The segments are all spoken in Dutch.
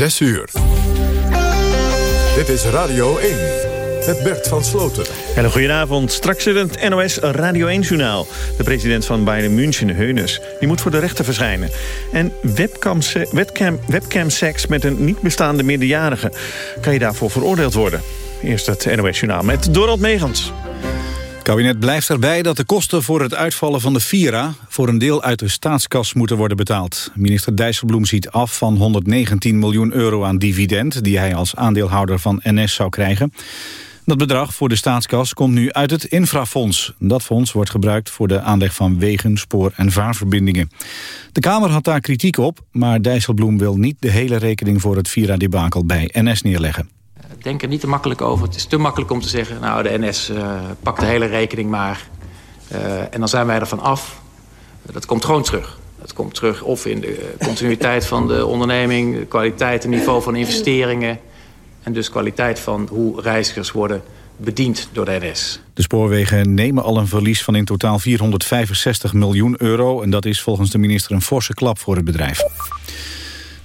6 uur. Dit is Radio 1 met Bert van Sloten. Hele goedenavond. Straks zit het NOS Radio 1-journaal. De president van Bayern München, Heunes, die moet voor de rechter verschijnen. En webcam, webcam, met een niet bestaande minderjarige. Kan je daarvoor veroordeeld worden? Eerst het NOS-journaal met Dorald Megens. Het kabinet blijft erbij dat de kosten voor het uitvallen van de Vira... voor een deel uit de staatskas moeten worden betaald. Minister Dijsselbloem ziet af van 119 miljoen euro aan dividend... die hij als aandeelhouder van NS zou krijgen. Dat bedrag voor de staatskas komt nu uit het infrafonds. Dat fonds wordt gebruikt voor de aanleg van wegen, spoor- en vaarverbindingen. De Kamer had daar kritiek op, maar Dijsselbloem wil niet de hele rekening voor het Vira-debakel bij NS neerleggen denk er niet te makkelijk over. Het is te makkelijk om te zeggen, nou de NS uh, pakt de hele rekening maar. Uh, en dan zijn wij ervan af. Dat komt gewoon terug. Dat komt terug of in de continuïteit van de onderneming... de kwaliteit en niveau van investeringen... en dus kwaliteit van hoe reizigers worden bediend door de NS. De spoorwegen nemen al een verlies van in totaal 465 miljoen euro... en dat is volgens de minister een forse klap voor het bedrijf.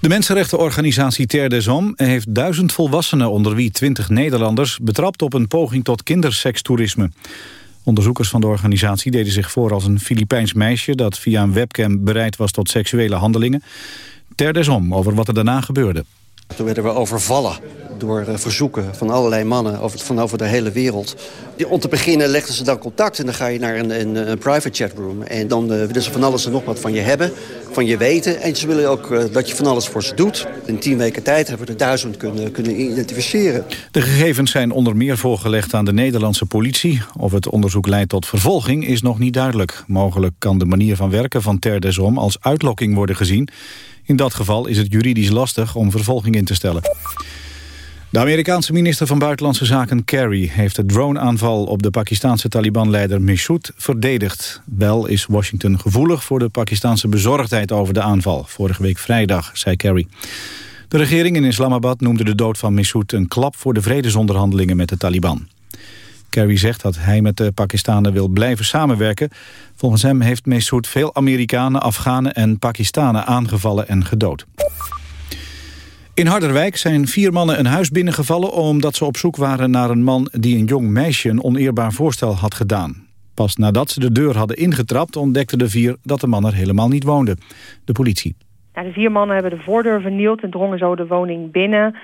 De mensenrechtenorganisatie Terre des Hommes heeft duizend volwassenen... onder wie twintig Nederlanders betrapt op een poging tot kindersekstoerisme. Onderzoekers van de organisatie deden zich voor als een Filipijns meisje... dat via een webcam bereid was tot seksuele handelingen. Terre des Hommes over wat er daarna gebeurde. Toen werden we overvallen door eh, verzoeken van allerlei mannen over, van over de hele wereld. Om te beginnen legden ze dan contact en dan ga je naar een, een, een private chatroom. En dan uh, willen ze van alles en nog wat van je hebben, van je weten. En ze willen ook uh, dat je van alles voor ze doet. In tien weken tijd hebben we er duizend kunnen, kunnen identificeren. De gegevens zijn onder meer voorgelegd aan de Nederlandse politie. Of het onderzoek leidt tot vervolging is nog niet duidelijk. Mogelijk kan de manier van werken van Ter Desom als uitlokking worden gezien... In dat geval is het juridisch lastig om vervolging in te stellen. De Amerikaanse minister van Buitenlandse Zaken Kerry... heeft de droneaanval op de Pakistanse Taliban-leider verdedigd. Wel is Washington gevoelig voor de Pakistanse bezorgdheid over de aanval. Vorige week vrijdag, zei Kerry. De regering in Islamabad noemde de dood van Mishoud... een klap voor de vredesonderhandelingen met de Taliban. Kerry zegt dat hij met de Pakistanen wil blijven samenwerken. Volgens hem heeft Messoud veel Amerikanen, Afghanen en Pakistanen aangevallen en gedood. In Harderwijk zijn vier mannen een huis binnengevallen... omdat ze op zoek waren naar een man die een jong meisje een oneerbaar voorstel had gedaan. Pas nadat ze de deur hadden ingetrapt ontdekten de vier dat de man er helemaal niet woonde. De politie. de vier mannen hebben de voordeur vernield en drongen zo de woning binnen.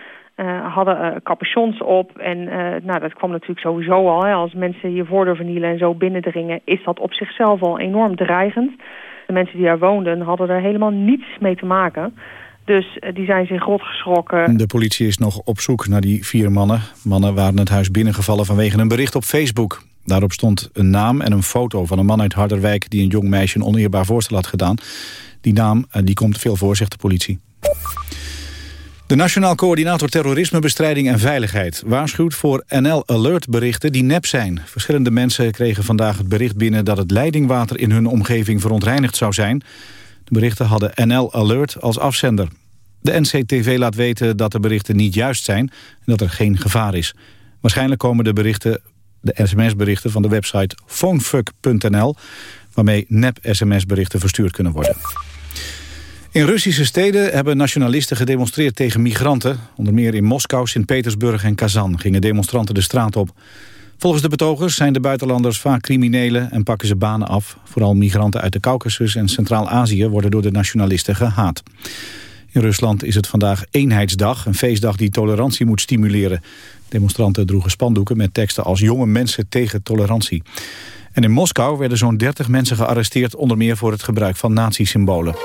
Uh, hadden uh, capuchons op. En uh, nou, dat kwam natuurlijk sowieso al. Als mensen je voordeur vernielen en zo binnendringen... is dat op zichzelf al enorm dreigend. De mensen die daar woonden hadden er helemaal niets mee te maken. Dus die zijn zich rot geschrokken. De politie is nog op zoek naar die vier mannen. Mannen waren het huis binnengevallen vanwege een bericht op Facebook. Daarop stond een naam en een foto van een man uit Harderwijk... die een jong meisje een oneerbaar voorstel had gedaan. Die naam die komt veel voor, zegt de politie. De Nationaal Coördinator Terrorismebestrijding en Veiligheid waarschuwt voor NL-alert-berichten die nep zijn. Verschillende mensen kregen vandaag het bericht binnen dat het leidingwater in hun omgeving verontreinigd zou zijn. De berichten hadden NL-alert als afzender. De NCTV laat weten dat de berichten niet juist zijn en dat er geen gevaar is. Waarschijnlijk komen de berichten, de sms-berichten van de website phonefuck.nl... waarmee nep-sms-berichten verstuurd kunnen worden. In Russische steden hebben nationalisten gedemonstreerd tegen migranten. Onder meer in Moskou, Sint-Petersburg en Kazan gingen demonstranten de straat op. Volgens de betogers zijn de buitenlanders vaak criminelen en pakken ze banen af. Vooral migranten uit de Caucasus en Centraal-Azië worden door de nationalisten gehaat. In Rusland is het vandaag Eenheidsdag, een feestdag die tolerantie moet stimuleren. Demonstranten droegen spandoeken met teksten als jonge mensen tegen tolerantie. En in Moskou werden zo'n 30 mensen gearresteerd, onder meer voor het gebruik van nazi-symbolen.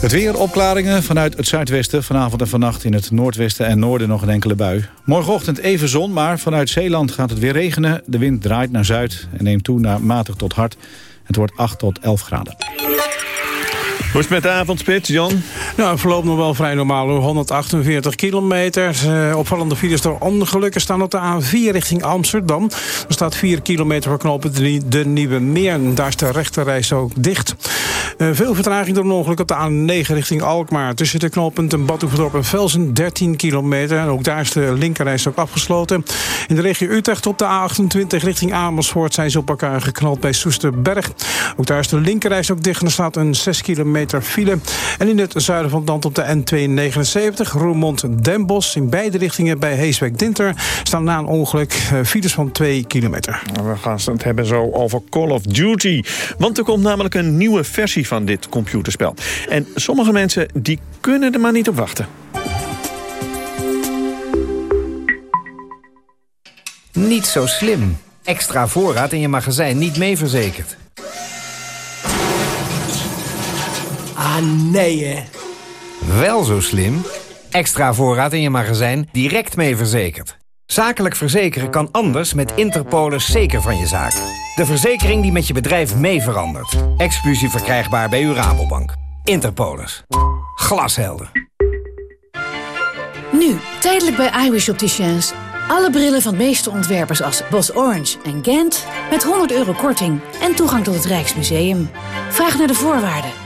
Het weer opklaringen vanuit het zuidwesten. Vanavond en vannacht in het noordwesten en noorden nog een enkele bui. Morgenochtend even zon, maar vanuit Zeeland gaat het weer regenen. De wind draait naar zuid en neemt toe naar matig tot hard. Het wordt 8 tot 11 graden. Hoe is het met de avondspits, Jan? Nou, het verloopt nog wel vrij normaal. 148 kilometer. Uh, opvallende files door ongelukken staan op de A4 richting Amsterdam. Er staat 4 kilometer voor knopen de Nieuwe Meer. Daar is de rechterreis ook dicht. Uh, veel vertraging door een ongeluk op de A9 richting Alkmaar. Tussen de knooppunten Badhoevedorp en Velsen 13 kilometer. En ook daar is de linkerreis ook afgesloten. In de regio Utrecht op de A28 richting Amersfoort... zijn ze op elkaar geknald bij Soesterberg. Ook daar is de linkerreis ook dicht en er staat een 6 kilometer kilometer file. En in het zuiden van het land op de N279, Roermond-Den Bosch... in beide richtingen bij Heeswijk-Dinter staan na een ongeluk uh, files van 2 kilometer. We gaan het hebben zo over Call of Duty. Want er komt namelijk een nieuwe versie van dit computerspel. En sommige mensen die kunnen er maar niet op wachten. Niet zo slim. Extra voorraad in je magazijn niet mee verzekerd. Ah, nee hè. Wel zo slim. Extra voorraad in je magazijn direct mee verzekerd. Zakelijk verzekeren kan anders met Interpolis zeker van je zaak. De verzekering die met je bedrijf mee verandert. Exclusief verkrijgbaar bij uw Rabobank. Interpolis. Glashelder. Nu, tijdelijk bij iWish Opticians. Alle brillen van de meeste ontwerpers als Bos Orange en Gent... met 100 euro korting en toegang tot het Rijksmuseum. Vraag naar de voorwaarden.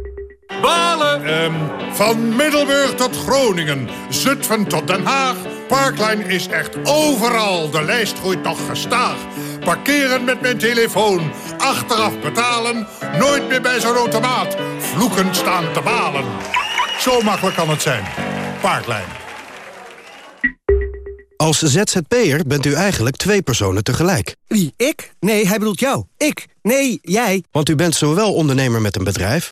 Balen! Um, van Middelburg tot Groningen, Zutphen tot Den Haag. Parkline is echt overal. De lijst groeit nog gestaag. Parkeren met mijn telefoon. Achteraf betalen. Nooit meer bij zo'n automaat. Vloeken staan te balen. Zo makkelijk kan het zijn. Parklijn. Als ZZP'er bent u eigenlijk twee personen tegelijk. Wie, ik? Nee, hij bedoelt jou. Ik? Nee, jij. Want u bent zowel ondernemer met een bedrijf...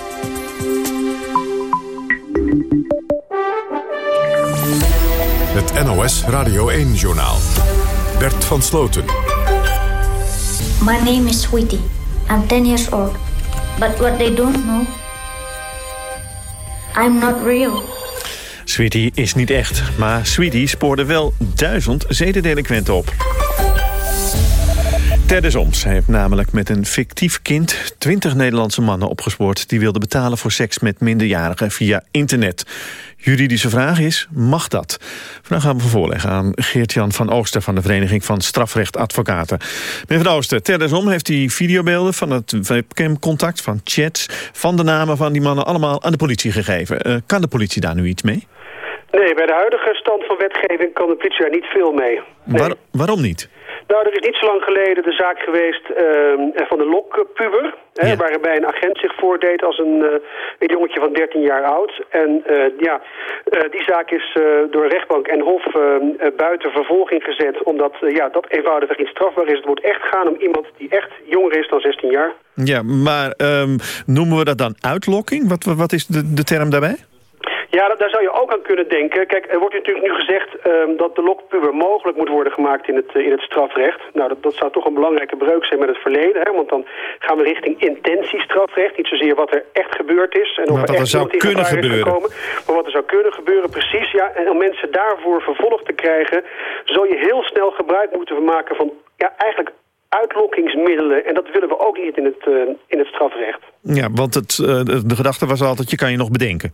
Het NOS Radio 1-journaal. Bert van Sloten. My name is Sweetie. I'm 10 years old. But what they don't know... I'm not real. Sweetie is niet echt, maar Sweetie spoorde wel duizend zedendelinquenten op. Ter Oms heeft namelijk met een fictief kind... twintig Nederlandse mannen opgespoord... die wilden betalen voor seks met minderjarigen via internet. Juridische vraag is, mag dat? Vandaag gaan we voorleggen aan Geert-Jan van Ooster... van de Vereniging van Strafrechtadvocaten. Meneer van Ooster, Ter Om heeft die videobeelden... van het webcamcontact, van chats... van de namen van die mannen allemaal aan de politie gegeven. Uh, kan de politie daar nu iets mee? Nee, bij de huidige stand van wetgeving kan de politie daar niet veel mee. Nee. Waar, waarom niet? Nou, er is niet zo lang geleden de zaak geweest uh, van de lokpuber. Ja. Waarbij een agent zich voordeed als een, uh, een jongetje van 13 jaar oud. En uh, ja, die zaak is door rechtbank en hof buiten vervolging gezet. Omdat ja, dat eenvoudig niet strafbaar is. Het moet echt gaan om iemand die echt jonger is dan 16 jaar. Ja, maar um, noemen we dat dan uitlokking? Wat, wat is de, de term daarbij? Ja, daar zou je ook aan kunnen denken. Kijk, er wordt natuurlijk nu gezegd um, dat de lokpuber mogelijk moet worden gemaakt in het, uh, in het strafrecht. Nou, dat, dat zou toch een belangrijke breuk zijn met het verleden. Hè? Want dan gaan we richting intentiestrafrecht. Niet zozeer wat er echt gebeurd is. En of er wat echt er zou kunnen gebeuren. Gekomen, maar wat er zou kunnen gebeuren, precies. Ja, en om mensen daarvoor vervolgd te krijgen... zal je heel snel gebruik moeten maken van ja, eigenlijk uitlokkingsmiddelen. En dat willen we ook niet in het, uh, in het strafrecht. Ja, want het, uh, de gedachte was altijd, je kan je nog bedenken.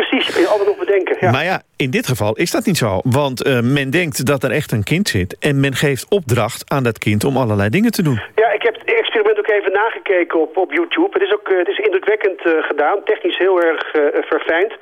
Precies, je altijd nog bedenken. Ja. Maar ja, in dit geval is dat niet zo. Want uh, men denkt dat er echt een kind zit. En men geeft opdracht aan dat kind om allerlei dingen te doen. Ja, ik heb het experiment ook even nagekeken op, op YouTube. Het is ook uh, het is indrukwekkend uh, gedaan. Technisch heel erg verfijnd.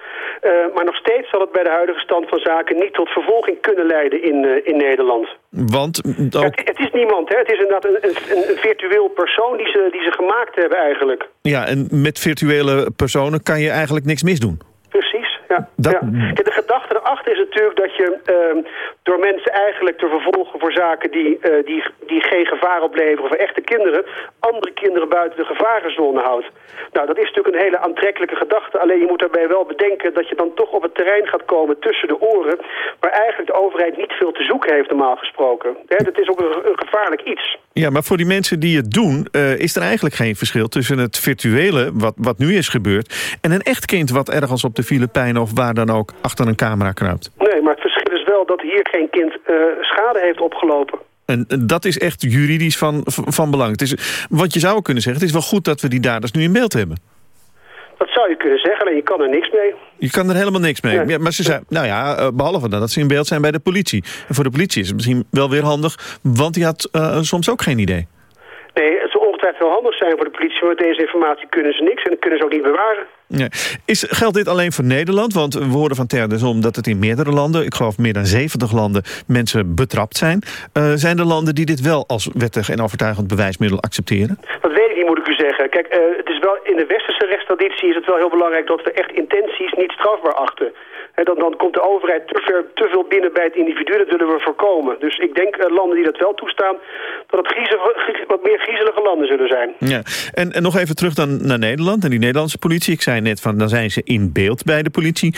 maar nog steeds zal het bij de huidige stand van zaken... niet tot vervolging kunnen leiden in, in Nederland. Want? Ook... Ja, het, het, is niemand, hè. Het is inderdaad een, een, een virtueel persoon die ze, die ze gemaakt hebben eigenlijk. Ja, en met virtuele personen kan je eigenlijk niks misdoen. Precies, ja. Dat... ja. De gedachte erachter is natuurlijk dat je ehm, door mensen eigenlijk te vervolgen voor zaken die, eh, die, die geen gevaar opleveren voor echte kinderen, andere kinderen buiten de gevarenzone houdt. Nou, dat is natuurlijk een hele aantrekkelijke gedachte. Alleen je moet daarbij wel bedenken dat je dan toch op het terrein gaat komen tussen de oren, waar eigenlijk de overheid niet veel te zoeken heeft normaal gesproken. Hè, dat is ook een, gevaarlijk iets. Ja, maar voor die mensen die het doen... Uh, is er eigenlijk geen verschil tussen het virtuele, wat, wat nu is gebeurd... en een echt kind wat ergens op de Filipijnen of waar dan ook achter een camera Nee, maar het verschil is wel dat hier geen kind uh, schade heeft opgelopen. En dat is echt juridisch van, van belang. Het is, wat je zou kunnen zeggen, het is wel goed dat we die daders nu in beeld hebben. Dat zou je kunnen zeggen, en je kan er niks mee. Je kan er helemaal niks mee. Ja, maar ze zijn, nou ja, eh, behalve dat ze in beeld zijn bij de politie. En voor de politie is het misschien wel weer handig, want die had uh, soms ook geen idee. Nee, handig zijn voor de politie... maar met deze informatie kunnen ze niks en kunnen ze ook niet bewaren. Ja. Is, geldt dit alleen voor Nederland? Want we horen van Ter om dat het in meerdere landen... ik geloof meer dan 70 landen mensen betrapt zijn. Uh, zijn er landen die dit wel als wettig en overtuigend bewijsmiddel accepteren? Dat weet ik niet, moet ik u zeggen. Kijk, uh, het is wel, in de westerse rechtstraditie is het wel heel belangrijk... dat we echt intenties niet strafbaar achten. En dan, dan komt de overheid te, ver, te veel binnen bij het individu. Dat willen we voorkomen. Dus ik denk uh, landen die dat wel toestaan... dat het wat meer griezelige landen zullen zijn. Ja. En, en nog even terug dan naar Nederland en die Nederlandse politie. Ik zei net, van, dan zijn ze in beeld bij de politie.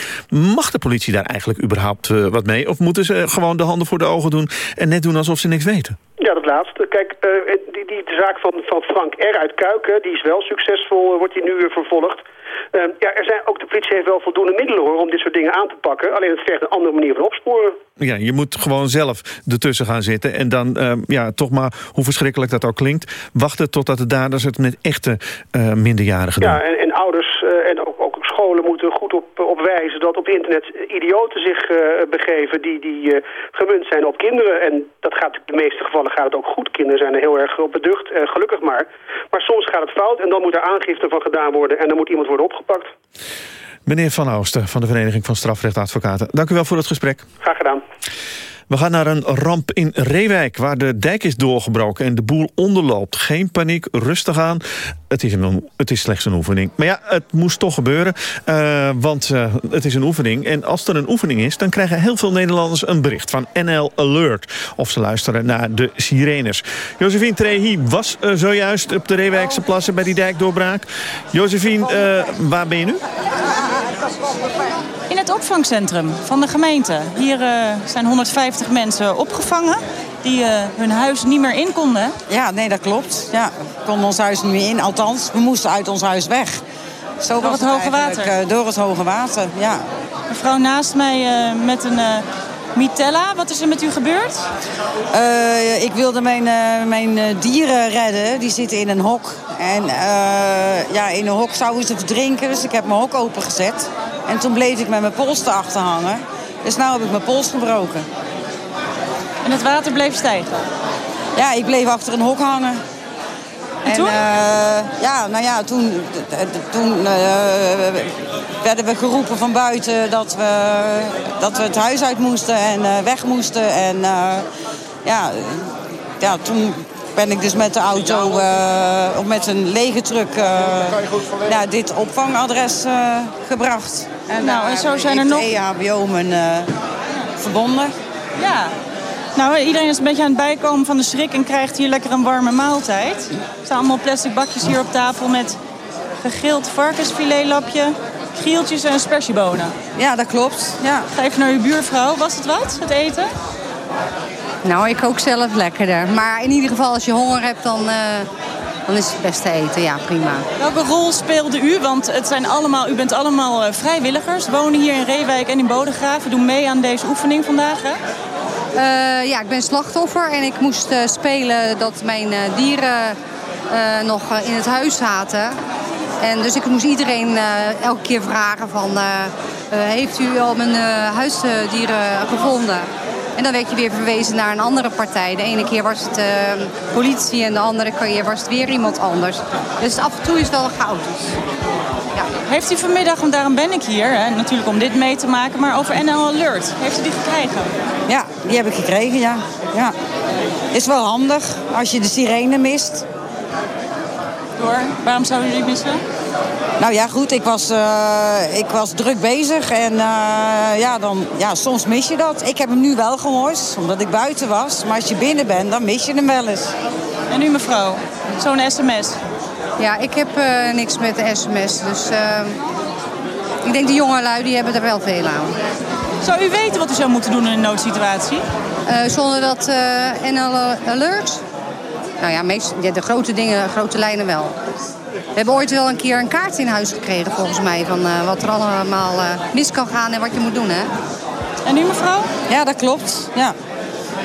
Mag de politie daar eigenlijk überhaupt uh, wat mee? Of moeten ze gewoon de handen voor de ogen doen... en net doen alsof ze niks weten? Ja, dat laatste. Kijk, uh, die, die de zaak van, van Frank R. uit Kuiken... die is wel succesvol, wordt die nu weer vervolgd. Uh, ja, er zijn, ook de politie heeft wel voldoende middelen hoor, om dit soort dingen aan te pakken. Alleen het vergt een andere manier van opsporen. Ja, je moet gewoon zelf ertussen gaan zitten. En dan, uh, ja, toch maar, hoe verschrikkelijk dat ook klinkt... wachten totdat de daders het met echte uh, minderjarigen doen. Ja, en, en ouders en ook, ook, scholen moeten goed op, op wijzen... dat op internet idioten zich begeven die, die gemunt zijn op kinderen. En dat gaat in de meeste gevallen gaat het ook goed. Kinderen zijn er heel erg op beducht, gelukkig maar. Maar soms gaat het fout en dan moet er aangifte van gedaan worden... en dan moet iemand worden opgepakt. Meneer Van Oosten van de Vereniging van Strafrechtadvocaten. Dank u wel voor het gesprek. Graag gedaan. We gaan naar een ramp in Reewijk, waar de dijk is doorgebroken en de boel onderloopt. Geen paniek, rustig aan. Het is, een, het is slechts een oefening. Maar ja, het moest toch gebeuren, uh, want uh, het is een oefening. En als er een oefening is, dan krijgen heel veel Nederlanders een bericht van NL Alert. Of ze luisteren naar de sirenes. Josephine Trehi was uh, zojuist op de Reewijkse plassen bij die dijkdoorbraak. Josephine, waar ben je nu? Het opvangcentrum van de gemeente. Hier uh, zijn 150 mensen opgevangen die uh, hun huis niet meer in konden. Ja, nee, dat klopt. Ja, we konden ons huis niet meer in. Althans, we moesten uit ons huis weg. Zo door het, het hoge water? Uh, door het hoge water, ja. Mevrouw naast mij met een Mitella, wat is er met u gebeurd? Uh, ik wilde mijn, uh, mijn dieren redden. Die zitten in een hok. En uh, ja, in een hok zouden ze verdrinken. Dus ik heb mijn hok opengezet. En toen bleef ik met mijn pols erachter hangen. Dus nu heb ik mijn pols gebroken. En het water bleef stijgen? Ja, ik bleef achter een hok hangen. En, toen? Uh, ja, nou ja, toen, toen uh, werden we geroepen van buiten dat we, dat we het huis uit moesten en uh, weg moesten. En ja, ja, toen ben ik dus met de auto, of met een lege truck, naar dit opvangadres gebracht. En, nou, en zo zijn er nog... EHBO-men verbonden. Ja, nou, iedereen is een beetje aan het bijkomen van de schrik en krijgt hier lekker een warme maaltijd. Er staan allemaal plastic bakjes hier op tafel met gegild varkensfiletlapje, gieltjes en spersiebonen. Ja, dat klopt. Ja. Ga even naar uw buurvrouw. Was het wat, het eten? Nou, ik kook zelf lekkerder. Maar in ieder geval, als je honger hebt, dan, uh, dan is het best te eten. Ja, prima. Welke rol speelde u? Want het zijn allemaal, u bent allemaal uh, vrijwilligers. Wonen hier in Reewijk en in Bodegraven. Doen mee aan deze oefening vandaag, hè? Uh, ja, ik ben slachtoffer en ik moest uh, spelen dat mijn uh, dieren nog in het huis zaten. En dus ik moest iedereen elke keer vragen van... heeft u al mijn huisdieren gevonden? En dan werd je weer verwezen naar een andere partij. De ene keer was het politie en de andere keer was het weer iemand anders. Dus af en toe is het wel chaotisch. Ja. Heeft u vanmiddag, want daarom ben ik hier, hè, natuurlijk om dit mee te maken... maar over NL Alert, heeft u die gekregen? Ja, die heb ik gekregen, ja. ja. Is wel handig als je de sirene mist. door. Waarom zouden jullie missen? Nou ja, goed, ik was, eh, ik was druk bezig en eh, ja, dan, ja, soms mis je dat. Ik heb hem nu wel gehoord, omdat ik buiten was. Maar als je binnen bent, dan mis je hem wel eens. En nu mevrouw, zo'n sms. Ja, ik heb eh, niks met de sms. Dus eh, ik denk de jongelui die hebben er wel veel aan. Zou u weten wat u zou moeten doen in een noodsituatie? Eh, zonder dat eh, NL Alert? Nou ja, meest, ja, de grote dingen, grote lijnen wel. We hebben ooit wel een keer een kaart in huis gekregen, volgens mij... van eh, wat er allemaal eh, mis kan gaan en wat je moet doen, hè? En u, mevrouw? Ja, dat klopt. Ja.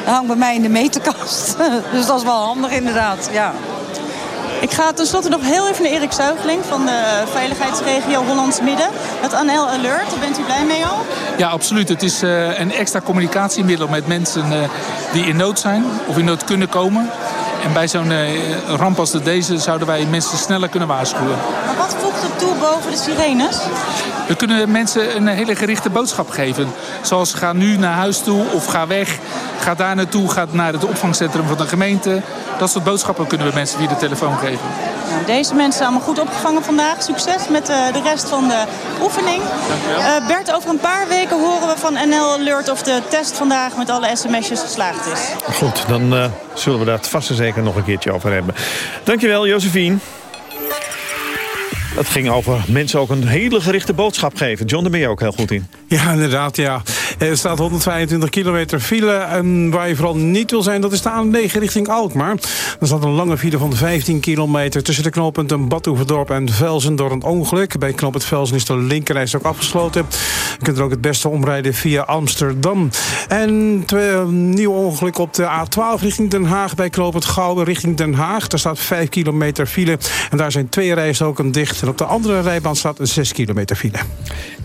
Dat hangt bij mij in de meterkast. dus dat is wel handig inderdaad, ja. Ik ga tenslotte nog heel even naar Erik Zuigeling van de veiligheidsregio Hollands Midden. Het ANL Alert, daar bent u blij mee al? Ja, absoluut. Het is eh, een extra communicatiemiddel met mensen eh, die in nood zijn of in nood kunnen komen. En bij zo'n eh, ramp als deze zouden wij mensen sneller kunnen waarschuwen. Maar wat voegt het toe boven de sirenes? We kunnen mensen een hele gerichte boodschap geven. Zoals ga nu naar huis toe of ga weg. Ga daar naartoe, ga naar het opvangcentrum van de gemeente. Dat soort boodschappen kunnen we mensen via de telefoon geven. Nou, deze mensen zijn allemaal goed opgevangen vandaag. Succes met eh, de rest van de oefening. Eh, Bert, over een paar weken horen we van NL Alert of de test vandaag met alle sms'jes geslaagd is. Goed, dan eh, zullen we daar vast en zeker nog een keertje over hebben. Dankjewel, Josephine. Het ging over mensen ook een hele gerichte boodschap geven. John, daar ben je ook heel goed in. Ja, inderdaad, ja. Er staat 125 kilometer file. En waar je vooral niet wil zijn, dat is de A9 richting Alkmaar. Er staat een lange file van 15 kilometer... tussen de knooppunten Badhoevedorp en Velzen door een ongeluk. Bij knooppunt Velzen is de linkerreis ook afgesloten. Je kunt er ook het beste omrijden via Amsterdam. En een nieuw ongeluk op de A12 richting Den Haag... bij knooppunt Gouwen richting Den Haag. Daar staat 5 kilometer file. En daar zijn twee rijstroken dicht. En op de andere rijbaan staat een 6 kilometer file.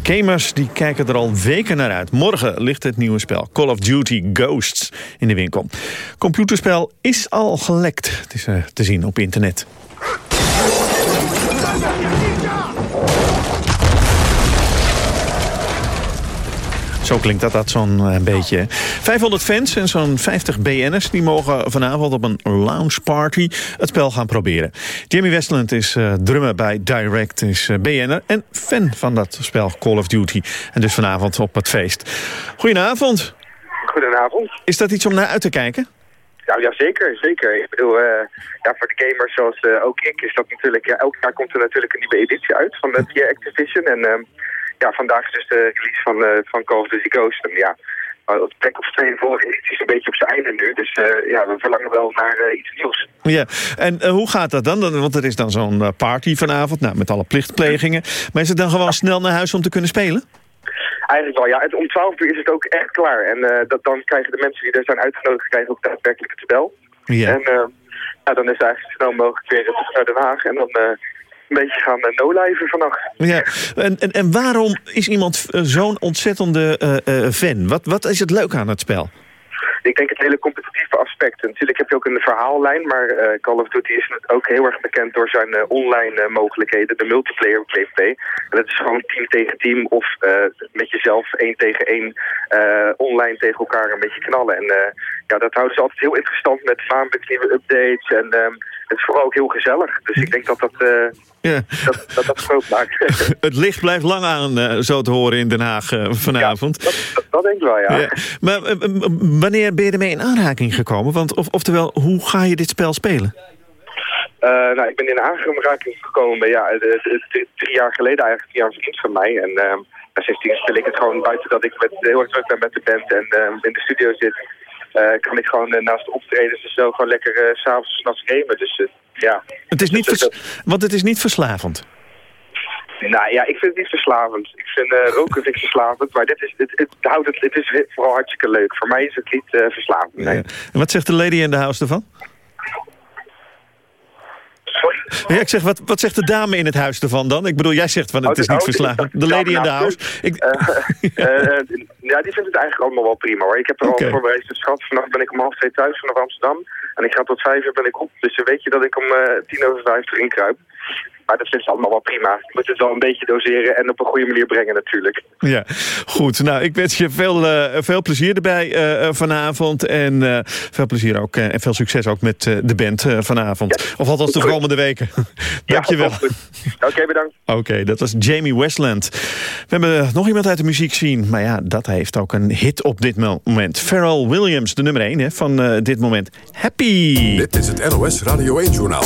Gamers die kijken er al weken naar uit. Morgen ligt het nieuwe spel Call of Duty Ghosts in de winkel. Computerspel is al gelekt. Het is eh, te zien op internet. Zo klinkt dat, dat zo'n eh, beetje. 500 fans en zo'n 50 BN'ers die mogen vanavond op een lounge party het spel gaan proberen. Jamie Westland is eh, drummer bij Direct, is uh, BN'er en fan van dat spel Call of Duty. En dus vanavond op het feest. Goedenavond. Goedenavond. Is dat iets om naar uit te kijken? Nou ja, zeker, zeker. Ik bedoel, eh, ja, voor de gamers zoals eh, ook ik is dat natuurlijk... Ja, elk jaar komt er natuurlijk een nieuwe editie uit van de Activision. En ehm, ja, vandaag is dus de release van, eh, van Call of Duty Ghost. En ja, het plek op twee vorige edities een beetje op zijn einde nu. Dus ja, we verlangen wel naar iets nieuws. Ja, en hoe gaat dat dan? dan? Want er is dan zo'n party vanavond, nou, met alle plichtplegingen. Maar is het dan gewoon snel naar huis om te kunnen spelen? Eigenlijk wel, ja. Het, om 12 uur is het ook echt klaar. En uh, dat, dan krijgen de mensen die er zijn uitgenodigd krijgen ook daadwerkelijk het spel. Ja. En uh, dan is het eigenlijk snel mogelijk weer terug naar Den Haag. En dan uh, een beetje gaan uh, no-liven vannacht. Ja. En, en, en waarom is iemand zo'n ontzettende fan? Wat, wat is het leuk aan het spel? Ik denk het hele competitieve aspect. Natuurlijk heb je ook een verhaallijn, maar uh, Call of Duty is ook heel erg bekend door zijn uh, online uh, mogelijkheden, de multiplayer gameplay. En dat is gewoon team tegen team of met jezelf één tegen één online tegen elkaar een beetje knallen. En ja, dat houden ze altijd heel interessant met maandelijks nieuwe updates en ehm, het is vooral ook heel gezellig. Dus ik denk dat dat, ja. dat, dat, dat groot maakt. het licht blijft lang aan, zo te horen in Den Haag vanavond. Ja, dat, dat, denk ik wel, ja. ja. Maar wanneer ben je ermee in aanraking gekomen? Want, of, oftewel, hoe ga je dit spel spelen? Uh, nou, ik ben in aanraking gekomen ja, drie jaar geleden eigenlijk via een vriend van mij. En uh, sindsdien speel ik het gewoon buiten dat ik met, heel erg druk ben met de band en uh, in de studio zit. Kan ik gewoon naast de optredens en zo gewoon lekker s s'avonds of s'nachts gamen. Dus ja. Het is niet vers want het is niet verslavend. Nou ja, ik vind het niet verslavend. Ik vind uh, roken vind ik verslavend, maar dit is, het, het, houdt het, het is vooral hartstikke leuk. Voor mij is het niet uh, verslavend, nee. Ja. En wat zegt de lady in de house ervan? Ja, ik zeg, wat, wat zegt de dame in het huis ervan dan? Ik bedoel, jij zegt van het oh, is niet oh, verslavend. De lady in de house. Ik... Uh, ja, die vindt het eigenlijk allemaal wel prima hoor. Ik heb er al voorbereid. Dus schat, vannacht ben ik om half twee thuis vanaf Amsterdam. En ik ga tot vijf uur ben ik op. Dus dan weet je dat ik om tien over vijf erin kruip. Maar dat vindt ze allemaal wel prima. Je moet het wel een beetje doseren en op een goede manier brengen natuurlijk. Ja, goed. Nou, ik wens je veel, uh, veel plezier erbij uh, vanavond. En uh, veel plezier ook en veel succes ook met de band vanavond. Ja. Of althans de komende weken. Dankjewel. Ja, Oké, okay, bedankt. Oké, okay, dat was Jamie Westland. We hebben nog iemand uit de muziek zien. Maar ja, dat heeft ook een hit op dit moment. Pharrell Williams, de nummer 1 hè, van dit moment. Happy! Dit is het NOS Radio 1-journaal.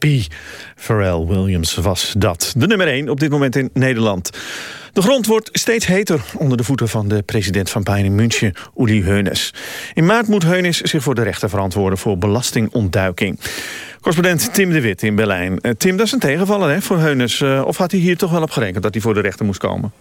Happy. Pharrell Williams was dat. De nummer 1 op dit moment in Nederland. De grond wordt steeds heter onder de voeten van de president van Bayern München, Uli Hoeneß. In maart moet Hoeneß zich voor de rechter verantwoorden voor belastingontduiking. Correspondent Tim de Wit in Berlijn. Eh, Tim, dat is een tegenvaller hè, voor Hoeneß. Eh, of had hij hier toch wel op gerekend dat hij voor de rechter moest komen?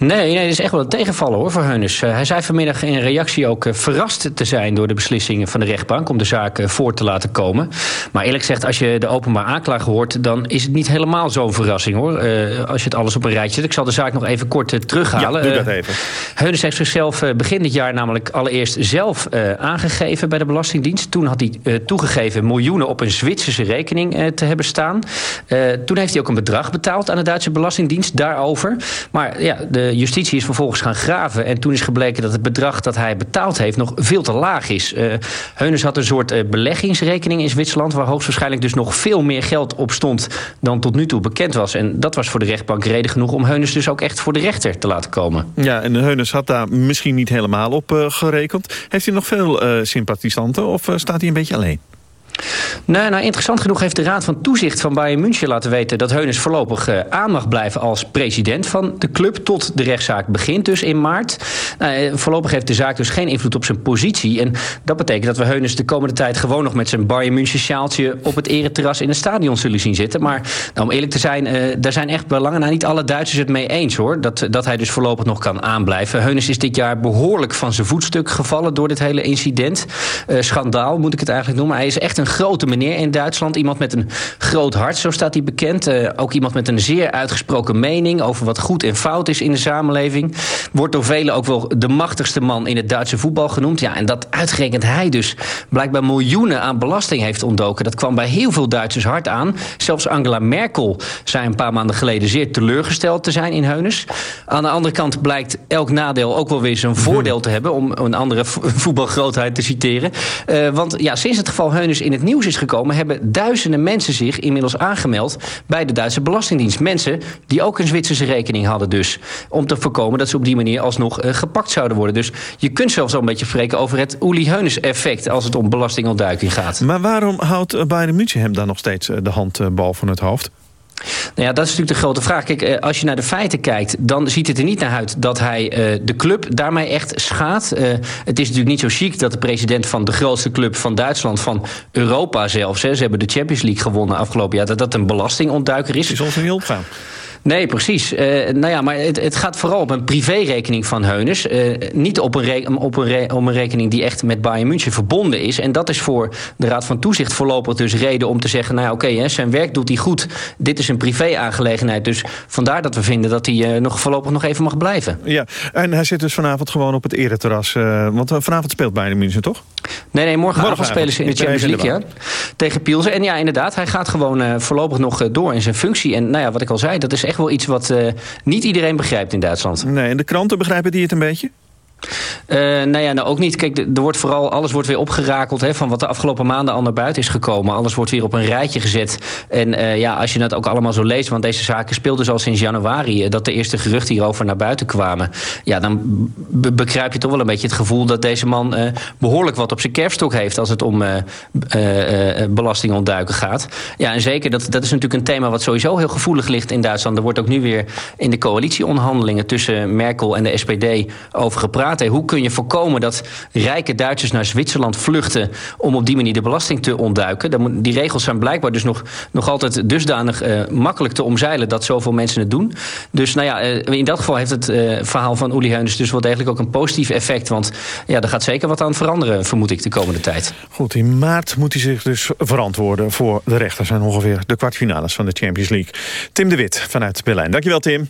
Nee, nee, dat is echt wel een tegenvaller hoor voor Heunus. hij zei vanmiddag in reactie ook eh, verrast te zijn door de beslissingen van de rechtbank om de zaak eh, voor te laten komen. Maar eerlijk gezegd, als je de openbaar aanklager hoort, dan is het niet helemaal zo'n verrassing hoor. Eh, als je het alles op een rijtje zet. Ik zal de zaak nog even kort eh, terughalen. Ja, doe Eh, dat even. Heunus heeft zichzelf eh, begin dit jaar namelijk allereerst zelf eh, aangegeven bij de Belastingdienst. Toen had hij eh, toegegeven miljoenen op een Zwitserse rekening eh, te hebben staan. Eh, toen heeft hij ook een bedrag betaald aan de Duitse Belastingdienst daarover. Maar ja, de justitie is vervolgens gaan graven. En toen is gebleken dat het bedrag dat hij betaald heeft nog veel te laag is. Eh Heunus had een soort eh, beleggingsrekening in Zwitserland... waar hoogstwaarschijnlijk dus nog veel meer geld op stond dan tot nu toe bekend was. En dat was voor de rechtbank reden genoeg om Heunus dus ook echt voor de rechter te laten komen. Ja, en Heunus had daar misschien niet helemaal op eh, gerekend. Heeft hij nog veel eh, sympathisanten of eh, staat hij een beetje alleen? Nou, nou, interessant genoeg heeft de Raad van Toezicht van Bayern München laten weten dat Heunes voorlopig uh, aan mag blijven als president van de club tot de rechtszaak begint dus in maart. Nou, voorlopig heeft de zaak dus geen invloed op zijn positie. En dat betekent dat we Heunes de komende tijd gewoon nog met zijn Bayern München sjaaltje op het ereterras in het stadion zullen zien zitten. Maar nou, om eerlijk te zijn, uh, daar zijn echt belangen nou niet alle Duitsers het mee eens hoor. Dat, dat hij dus voorlopig nog kan aanblijven. Heunes is dit jaar behoorlijk van zijn voetstuk gevallen door dit hele incident. Schandaal moet ik het eigenlijk noemen. Hij is echt een grote meneer in Duitsland. Iemand met een groot hart, zo staat hij bekend. Uh, ook iemand met een zeer uitgesproken mening over wat goed en fout is in de samenleving. Wordt door velen ook wel de machtigste man in het Duitse voetbal genoemd. Ja, en dat uitgerekend hij dus blijkbaar miljoenen aan belasting heeft ontdoken. Dat kwam bij heel veel Duitsers hard aan. Zelfs Angela Merkel zei een paar maanden geleden zeer teleurgesteld te zijn in Heunes. Aan de andere kant blijkt elk nadeel ook wel weer zijn voordeel te hebben... om een andere voetbalgrootheid te citeren. Uh, want ja, sinds het geval Heunes in het nieuws is gekomen... hebben duizenden mensen zich inmiddels aangemeld bij de Duitse Belastingdienst. Mensen die ook een Zwitserse rekening hadden dus. Om te voorkomen dat ze op die manier alsnog uh, gepakt zouden worden. Dus je kunt zelfs al een beetje spreken over het Uli Heunes effect... als het om belastingontduiking gaat. Maar waarom houdt Bayern München hem dan nog steeds de hand boven het hoofd? Nou ja, dat is natuurlijk de grote vraag. Kijk, als je naar de feiten kijkt, dan ziet het er niet naar uit dat hij uh, de club daarmee echt schaadt. Uh, het is natuurlijk niet zo chic dat de president van de grootste club van Duitsland, van Europa zelfs, hè, ze hebben de Champions League gewonnen afgelopen jaar, dat dat een belastingontduiker is. Die zal ze niet opgaan. Nee, precies. Uh, nou ja, maar het, het, gaat vooral op een privérekening van Heunes. Uh, niet op een, op een om een rekening die echt met Bayern München verbonden is. En dat is voor de Raad van Toezicht voorlopig dus reden om te zeggen... nou ja, oké, zijn werk doet hij goed. Dit is een privé-aangelegenheid. Dus vandaar dat we vinden dat hij uh, nog voorlopig nog even mag blijven. Ja, en hij zit dus vanavond gewoon op het ereterras. want vanavond speelt Bayern München, toch? Nee, nee, morgenavond spelen ze in de Champions League, ja. Tegen Pielsen. En ja, inderdaad, hij gaat gewoon voorlopig nog door in zijn functie. En nou ja, wat ik al zei, dat is echt wel iets wat uh, niet iedereen begrijpt in Duitsland. Nee, en de kranten begrijpen die het een beetje? Uh, nou ja, nou ook niet. Kijk, er wordt vooral alles wordt weer opgerakeld hè, van wat de afgelopen maanden al naar buiten is gekomen. Alles wordt weer op een rijtje gezet. En uh, ja, als je het ook allemaal zo leest, want deze zaken speelden dus al sinds januari, dat de eerste geruchten hierover naar buiten kwamen. Ja, dan be begrijp je toch wel een beetje het gevoel dat deze man behoorlijk wat op zijn kerfstok heeft als het om belastingontduiken gaat. Ja, en zeker, dat, dat is natuurlijk een thema wat sowieso heel gevoelig ligt in Duitsland. Er wordt ook nu weer in de coalitieonderhandelingen tussen Merkel en de SPD over gepraat. Hoe kun je voorkomen dat rijke Duitsers naar Zwitserland vluchten... om op die manier de belasting te ontduiken? Die regels zijn blijkbaar dus nog, nog altijd dusdanig uh, makkelijk te omzeilen... dat zoveel mensen het doen. Dus nou ja, uh, in dat geval heeft het uh, verhaal van Uli Heunes... dus wel degelijk ook een positief effect. Want ja, er gaat zeker wat aan veranderen, vermoed ik, de komende tijd. Goed, in maart moet hij zich dus verantwoorden voor de rechters... en ongeveer de kwartfinales van de Champions League. Tim de Wit vanuit Berlijn. Dankjewel, Tim.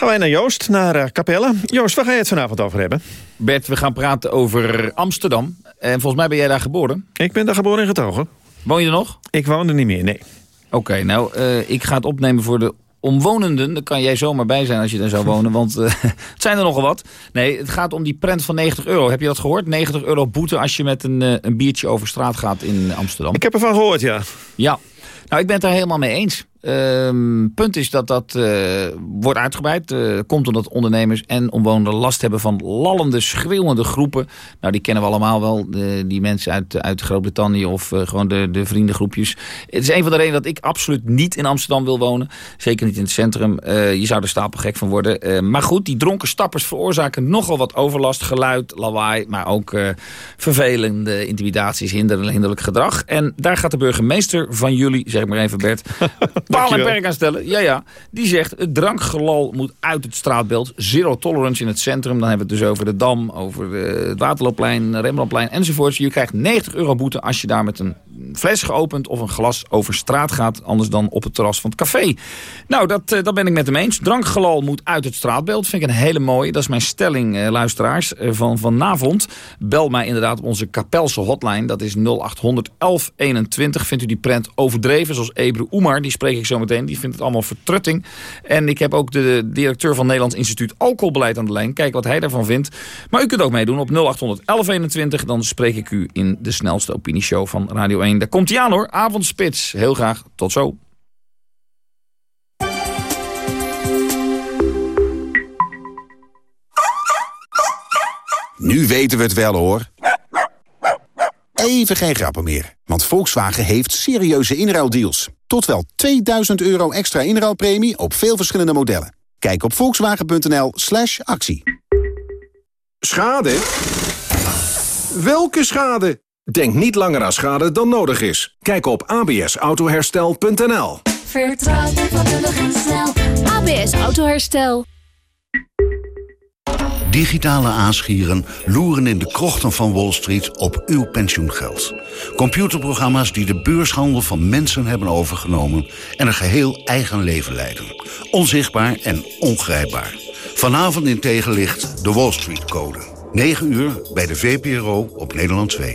Gaan wij naar Joost, naar uh, Capelle. Joost, waar ga je het vanavond over hebben? Bert, we gaan praten over Amsterdam. En volgens mij ben jij daar geboren? Ik ben daar geboren in Getogen. Woon je er nog? Ik woon er niet meer, nee. Oké, okay, nou, uh, ik ga het opnemen voor de omwonenden. Daar kan jij zomaar bij zijn als je daar zou wonen, want uh, het zijn er nogal wat. Nee, het gaat om die prent van 90 euro. Heb je dat gehoord? 90 euro boete als je met een, uh, een biertje over straat gaat in Amsterdam. Ik heb ervan gehoord, ja. Ja. Nou, ik ben het daar helemaal mee eens. Um, punt is dat dat uh, wordt uitgebreid. Uh, komt omdat ondernemers en omwonenden last hebben van lallende, schreeuwende groepen. Nou, die kennen we allemaal wel. De, die mensen uit, uit Groot-Brittannië of uh, gewoon de, de vriendengroepjes. Het is een van de redenen dat ik absoluut niet in Amsterdam wil wonen. Zeker niet in het centrum. je zou er stapelgek van worden. maar goed, die dronken stappers veroorzaken nogal wat overlast. Geluid, lawaai, maar ook vervelende intimidaties, hinderlijk gedrag. En daar gaat de burgemeester van jullie, zeg maar even Bert paal en perk aan stellen. Ja, ja. Die zegt, het drankgelal moet uit het straatbeeld. Zero tolerance in het centrum. Dan hebben we het dus over de Dam, over het Waterloopplein, Rembrandtplein enzovoort. Je krijgt 90 euro boete als je daar met een fles geopend of een glas over straat gaat. Anders dan op het terras van het café. Nou, dat, uh, dat ben ik met hem eens. Drankgelal moet uit het straatbeeld. Vind ik een hele mooie. Dat is mijn stelling, uh, luisteraars, uh, van vanavond. Bel mij inderdaad op onze Kapelse hotline. Dat is 0800 1121. Vindt u die prent overdreven, zoals Ebru Oemar. Die spreek ik zo meteen. Die vindt het allemaal vertrutting. En ik heb ook de directeur van Nederlands Instituut Alcoholbeleid aan de lijn. Kijk wat hij daarvan vindt. Maar u kunt ook meedoen op 0800 1121. Dan spreek ik u in de snelste opinieshow van Radio 1. Daar komt hij aan hoor. Avondspits. Heel graag. Tot zo. Nu weten we het wel hoor. even geen grappen meer. Want Volkswagen heeft serieuze inruildeals. Tot wel 2000 euro extra inruilpremie op veel verschillende modellen. Kijk op volkswagen.nl slash actie. Schade? Welke schade? Denk niet langer aan schade dan nodig is. Kijk op absautoherstel.nl Vertrouw je vakkundig en snel. ABS Autoherstel. Digitale aasgieren loeren in de krochten van Wall Street op uw pensioengeld. Computerprogramma's die de beurshandel van mensen hebben overgenomen... en een geheel eigen leven leiden. Onzichtbaar en ongrijpbaar. Vanavond in tegenlicht de Wall Street Code. 9 uur bij de VPRO op Nederland 2.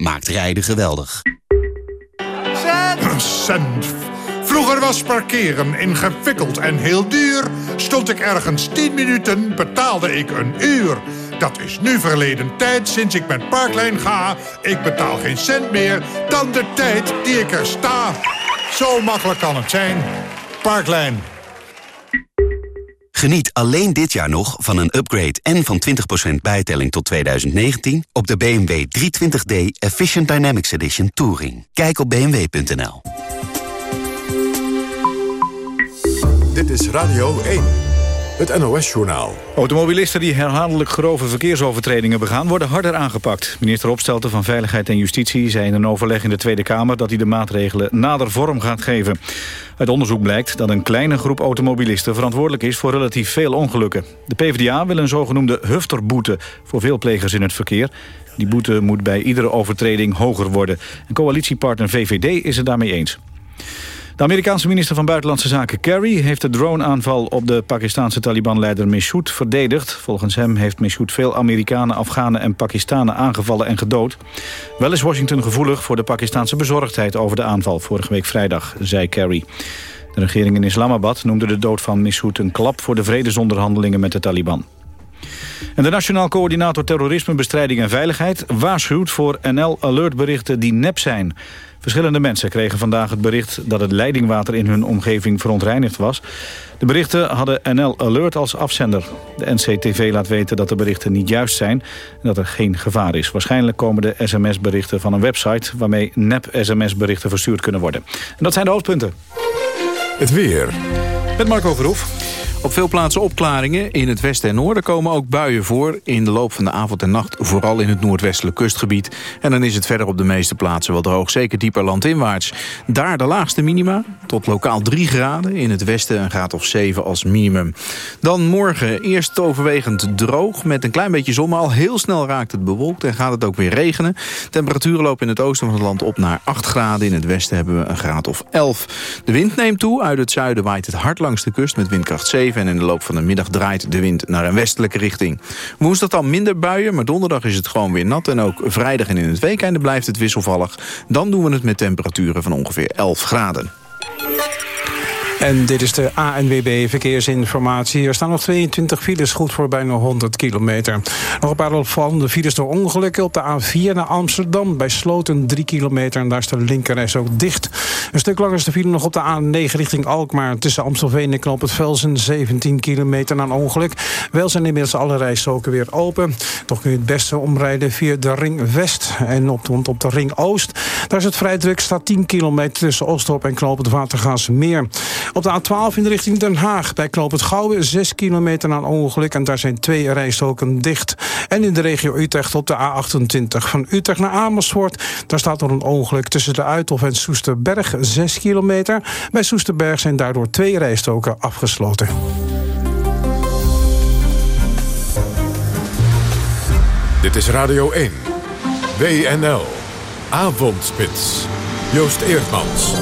maakt rijden geweldig. Cent. Vroeger was parkeren ingewikkeld en heel duur. Stond ik ergens 10 minuten, betaalde ik een uur. Dat is nu verleden tijd sinds ik met Parklijn ga. Ik betaal geen cent meer dan de tijd die ik er sta. Zo makkelijk kan het zijn. Parklijn. Geniet alleen dit jaar nog van een upgrade en van 20% bijtelling tot 2019 op de BMW 320d Efficient Dynamics Edition Touring. Kijk op bmw.nl. Dit is Radio 1. Het NOS-journaal. Automobilisten die herhaaldelijk grove verkeersovertredingen begaan... worden harder aangepakt. Minister Opstelten van Veiligheid en Justitie zei in een overleg in de Tweede Kamer... dat hij de maatregelen nader vorm gaat geven. Uit onderzoek blijkt dat een kleine groep automobilisten... verantwoordelijk is voor relatief veel ongelukken. De PvdA wil een zogenoemde hufterboete voor veel plegers in het verkeer. Die boete moet bij iedere overtreding hoger worden. En coalitiepartner VVD is het daarmee eens. De Amerikaanse minister van Buitenlandse Zaken Kerry... heeft de droneaanval op de Pakistanse Taliban-leider verdedigd. Volgens hem heeft Meshoud veel Amerikanen, Afghanen en Pakistanen aangevallen en gedood. Wel is Washington gevoelig voor de Pakistanse bezorgdheid over de aanval... vorige week vrijdag, zei Kerry. De regering in Islamabad noemde de dood van Meshoud een klap... voor de vredesonderhandelingen met de Taliban. En de Nationaal Coördinator Terrorisme, Bestrijding en Veiligheid... waarschuwt voor NL-alertberichten die nep zijn... Verschillende mensen kregen vandaag het bericht dat het leidingwater in hun omgeving verontreinigd was. De berichten hadden NL Alert als afzender. De NCTV laat weten dat de berichten niet juist zijn en dat er geen gevaar is. Waarschijnlijk komen de sms-berichten van een website waarmee nep-sms-berichten verstuurd kunnen worden. En dat zijn de hoofdpunten. Het weer. Met Marco Verhoef. Op veel plaatsen opklaringen. In het westen en noorden komen ook buien voor. In de loop van de avond en nacht vooral in het noordwestelijk kustgebied. En dan is het verder op de meeste plaatsen wel droog. Zeker dieper landinwaarts. Daar de laagste minima. Tot lokaal 3 graden. In het westen een graad of 7 als minimum. Dan morgen eerst overwegend droog. Met een klein beetje zon. Maar al heel snel raakt het bewolkt. En gaat het ook weer regenen. Temperaturen lopen in het oosten van het land op naar 8 graden. In het westen hebben we een graad of 11. De wind neemt toe. Uit het zuiden waait het hard langs de kust met windkracht 7 en in de loop van de middag draait de wind naar een westelijke richting. Woensdag dan minder buien, maar donderdag is het gewoon weer nat... en ook vrijdag en in het weekende blijft het wisselvallig. Dan doen we het met temperaturen van ongeveer 11 graden. En dit is de ANWB Verkeersinformatie. Er staan nog 22 files, goed voor bijna 100 kilometer. Nog een paar opvallende files door ongelukken. Op de A4 naar Amsterdam, bij Sloten 3 kilometer. En daar is de linkerreis ook dicht. Een stuk langer is de file nog op de A9 richting Alkmaar. Tussen Amstelveen en Knoop het Velsen, 17 kilometer een ongeluk. Wel zijn inmiddels alle rijstroken weer open. Toch kun je het beste omrijden via de Ring West. En op de, op de Ring Oost, daar is het vrij druk. Staat 10 kilometer tussen Oostdorp en Knoop het Watergaasmeer. Op de A12 in de richting Den Haag. Bij Knoop het Gouwen 6 kilometer na een ongeluk. En daar zijn twee rijstroken dicht. En in de regio Utrecht op de A28 van Utrecht naar Amersfoort. Daar staat er een ongeluk tussen de Uithof en Soesterberg. 6 kilometer. Bij Soesterberg zijn daardoor twee rijstroken afgesloten. Dit is Radio 1. WNL. Avondspits. Joost Eerdmans.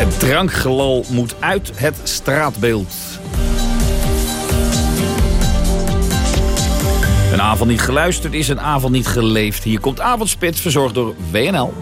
Het drankgelal moet uit het straatbeeld. Een avond niet geluisterd is een avond niet geleefd. Hier komt Avondspits, verzorgd door WNL.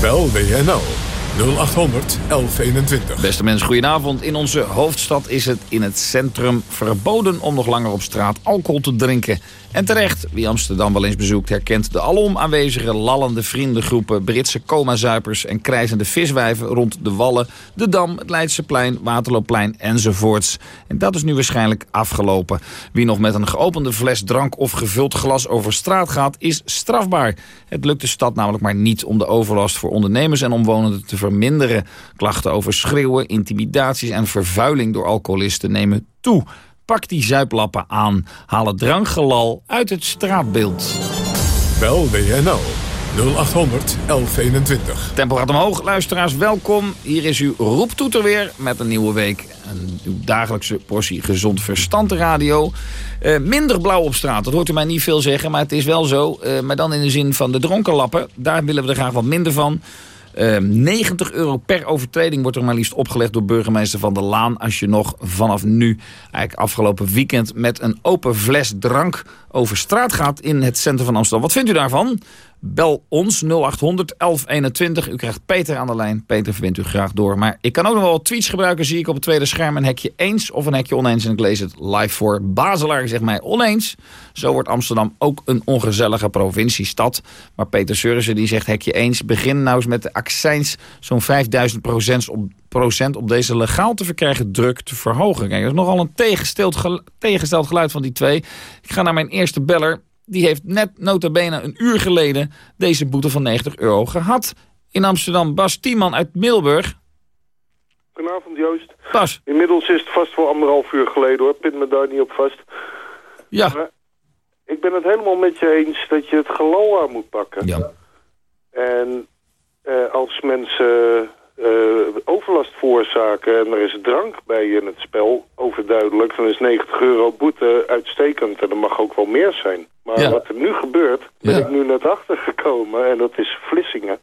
Bel WNL 0800 1121. Beste mensen, goedenavond. In onze hoofdstad is het in het centrum verboden om nog langer op straat alcohol te drinken. En terecht, wie Amsterdam wel eens bezoekt herkent de alom aanwezige lallende vriendengroepen, Britse coma-zuipers en krijzende viswijven rond de Wallen, de Dam, het Leidseplein, Waterloopplein enzovoorts. En dat is nu waarschijnlijk afgelopen. Wie nog met een geopende fles drank of gevuld glas over straat gaat, is strafbaar. Het lukt de stad namelijk maar niet om de overlast voor ondernemers en omwonenden te verminderen. Klachten over schreeuwen, intimidaties en vervuiling door alcoholisten nemen toe. Pak die zuiplappen aan. Haal het drankgelal uit het straatbeeld. Bel WNL 0800 1121. Tempo gaat omhoog. Luisteraars, welkom. Hier is uw roeptoeter weer met een nieuwe week. Een uw dagelijkse portie gezond verstand radio. Eh, minder blauw op straat, dat hoort u mij niet veel zeggen, maar het is wel zo. Eh, maar dan in de zin van de dronkenlappen, daar willen we er graag wat minder van. Uh, 90 euro per overtreding wordt er maar liefst opgelegd door burgemeester Van der Laan... als je nog vanaf nu, eigenlijk afgelopen weekend... met een open fles drank over straat gaat in het centrum van Amsterdam. Wat vindt u daarvan? Bel ons 0800 1121. U krijgt Peter aan de lijn. Peter verbindt u graag door. Maar ik kan ook nog wel wat tweets gebruiken. Zie ik op het tweede scherm een hekje eens of een hekje oneens. En ik lees het live voor. Bazelaar zegt mij oneens. Zo wordt Amsterdam ook een ongezellige provinciestad. Maar Peter Surrissen die zegt hekje eens. Begin nou eens met de accijns zo'n 5000 procent op, op deze legaal te verkrijgen druk te verhogen. Kijk, dat is nogal een tegengesteld, gelu tegengesteld geluid van die twee. Ik ga naar mijn eerste beller. Die heeft net nota bene een uur geleden deze boete van 90 euro gehad. In Amsterdam, Bas Tiemann uit Middelburg. Goedenavond Joost. Bas. Inmiddels is het vast voor anderhalf uur geleden hoor. Pin me daar niet op vast. Ja. Maar ik ben het helemaal met je eens dat je het geloof aan moet pakken. Ja. En eh, als mensen overlast veroorzaken en er is drank bij in het spel, overduidelijk, dan is 90 euro boete uitstekend. En er mag ook wel meer zijn. Maar Ja. wat er nu gebeurt, ben Ja. ik nu net achtergekomen en dat is Vlissingen.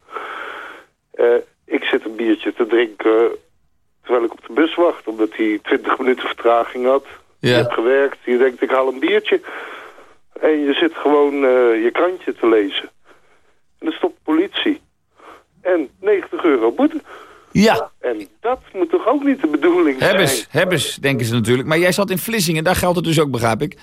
Eh, ik zit een biertje te drinken terwijl ik op de bus wacht, omdat hij 20 minuten vertraging had. Je Ja. hebt gewerkt, je denkt ik haal een biertje. En je zit gewoon eh, je krantje te lezen. En er stopt politie. En 90 euro boete. Ja. En dat moet toch ook niet de bedoeling zijn? Hebbes, hebbes, denken ze natuurlijk. Maar jij zat in Vlissingen, daar geldt het dus ook, begrijp ik.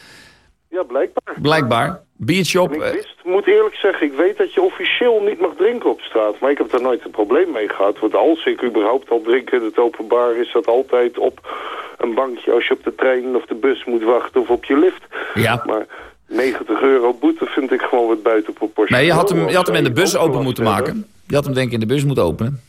Ja, blijkbaar. Blijkbaar. Biertje op. En ik eh, wist, moet eerlijk zeggen, ik weet dat je officieel niet mag drinken op straat. Maar ik heb daar nooit een probleem mee gehad. Want als ik überhaupt al drink in het openbaar... is dat altijd op een bankje als je op de trein of de bus moet wachten... of op je lift. Ja. Maar 90 euro boete vind ik gewoon wat buiten proportie. Nee, je had hem, je had hem in de bus open moeten hebben. maken. Je had hem denk ik in de bus moeten openen.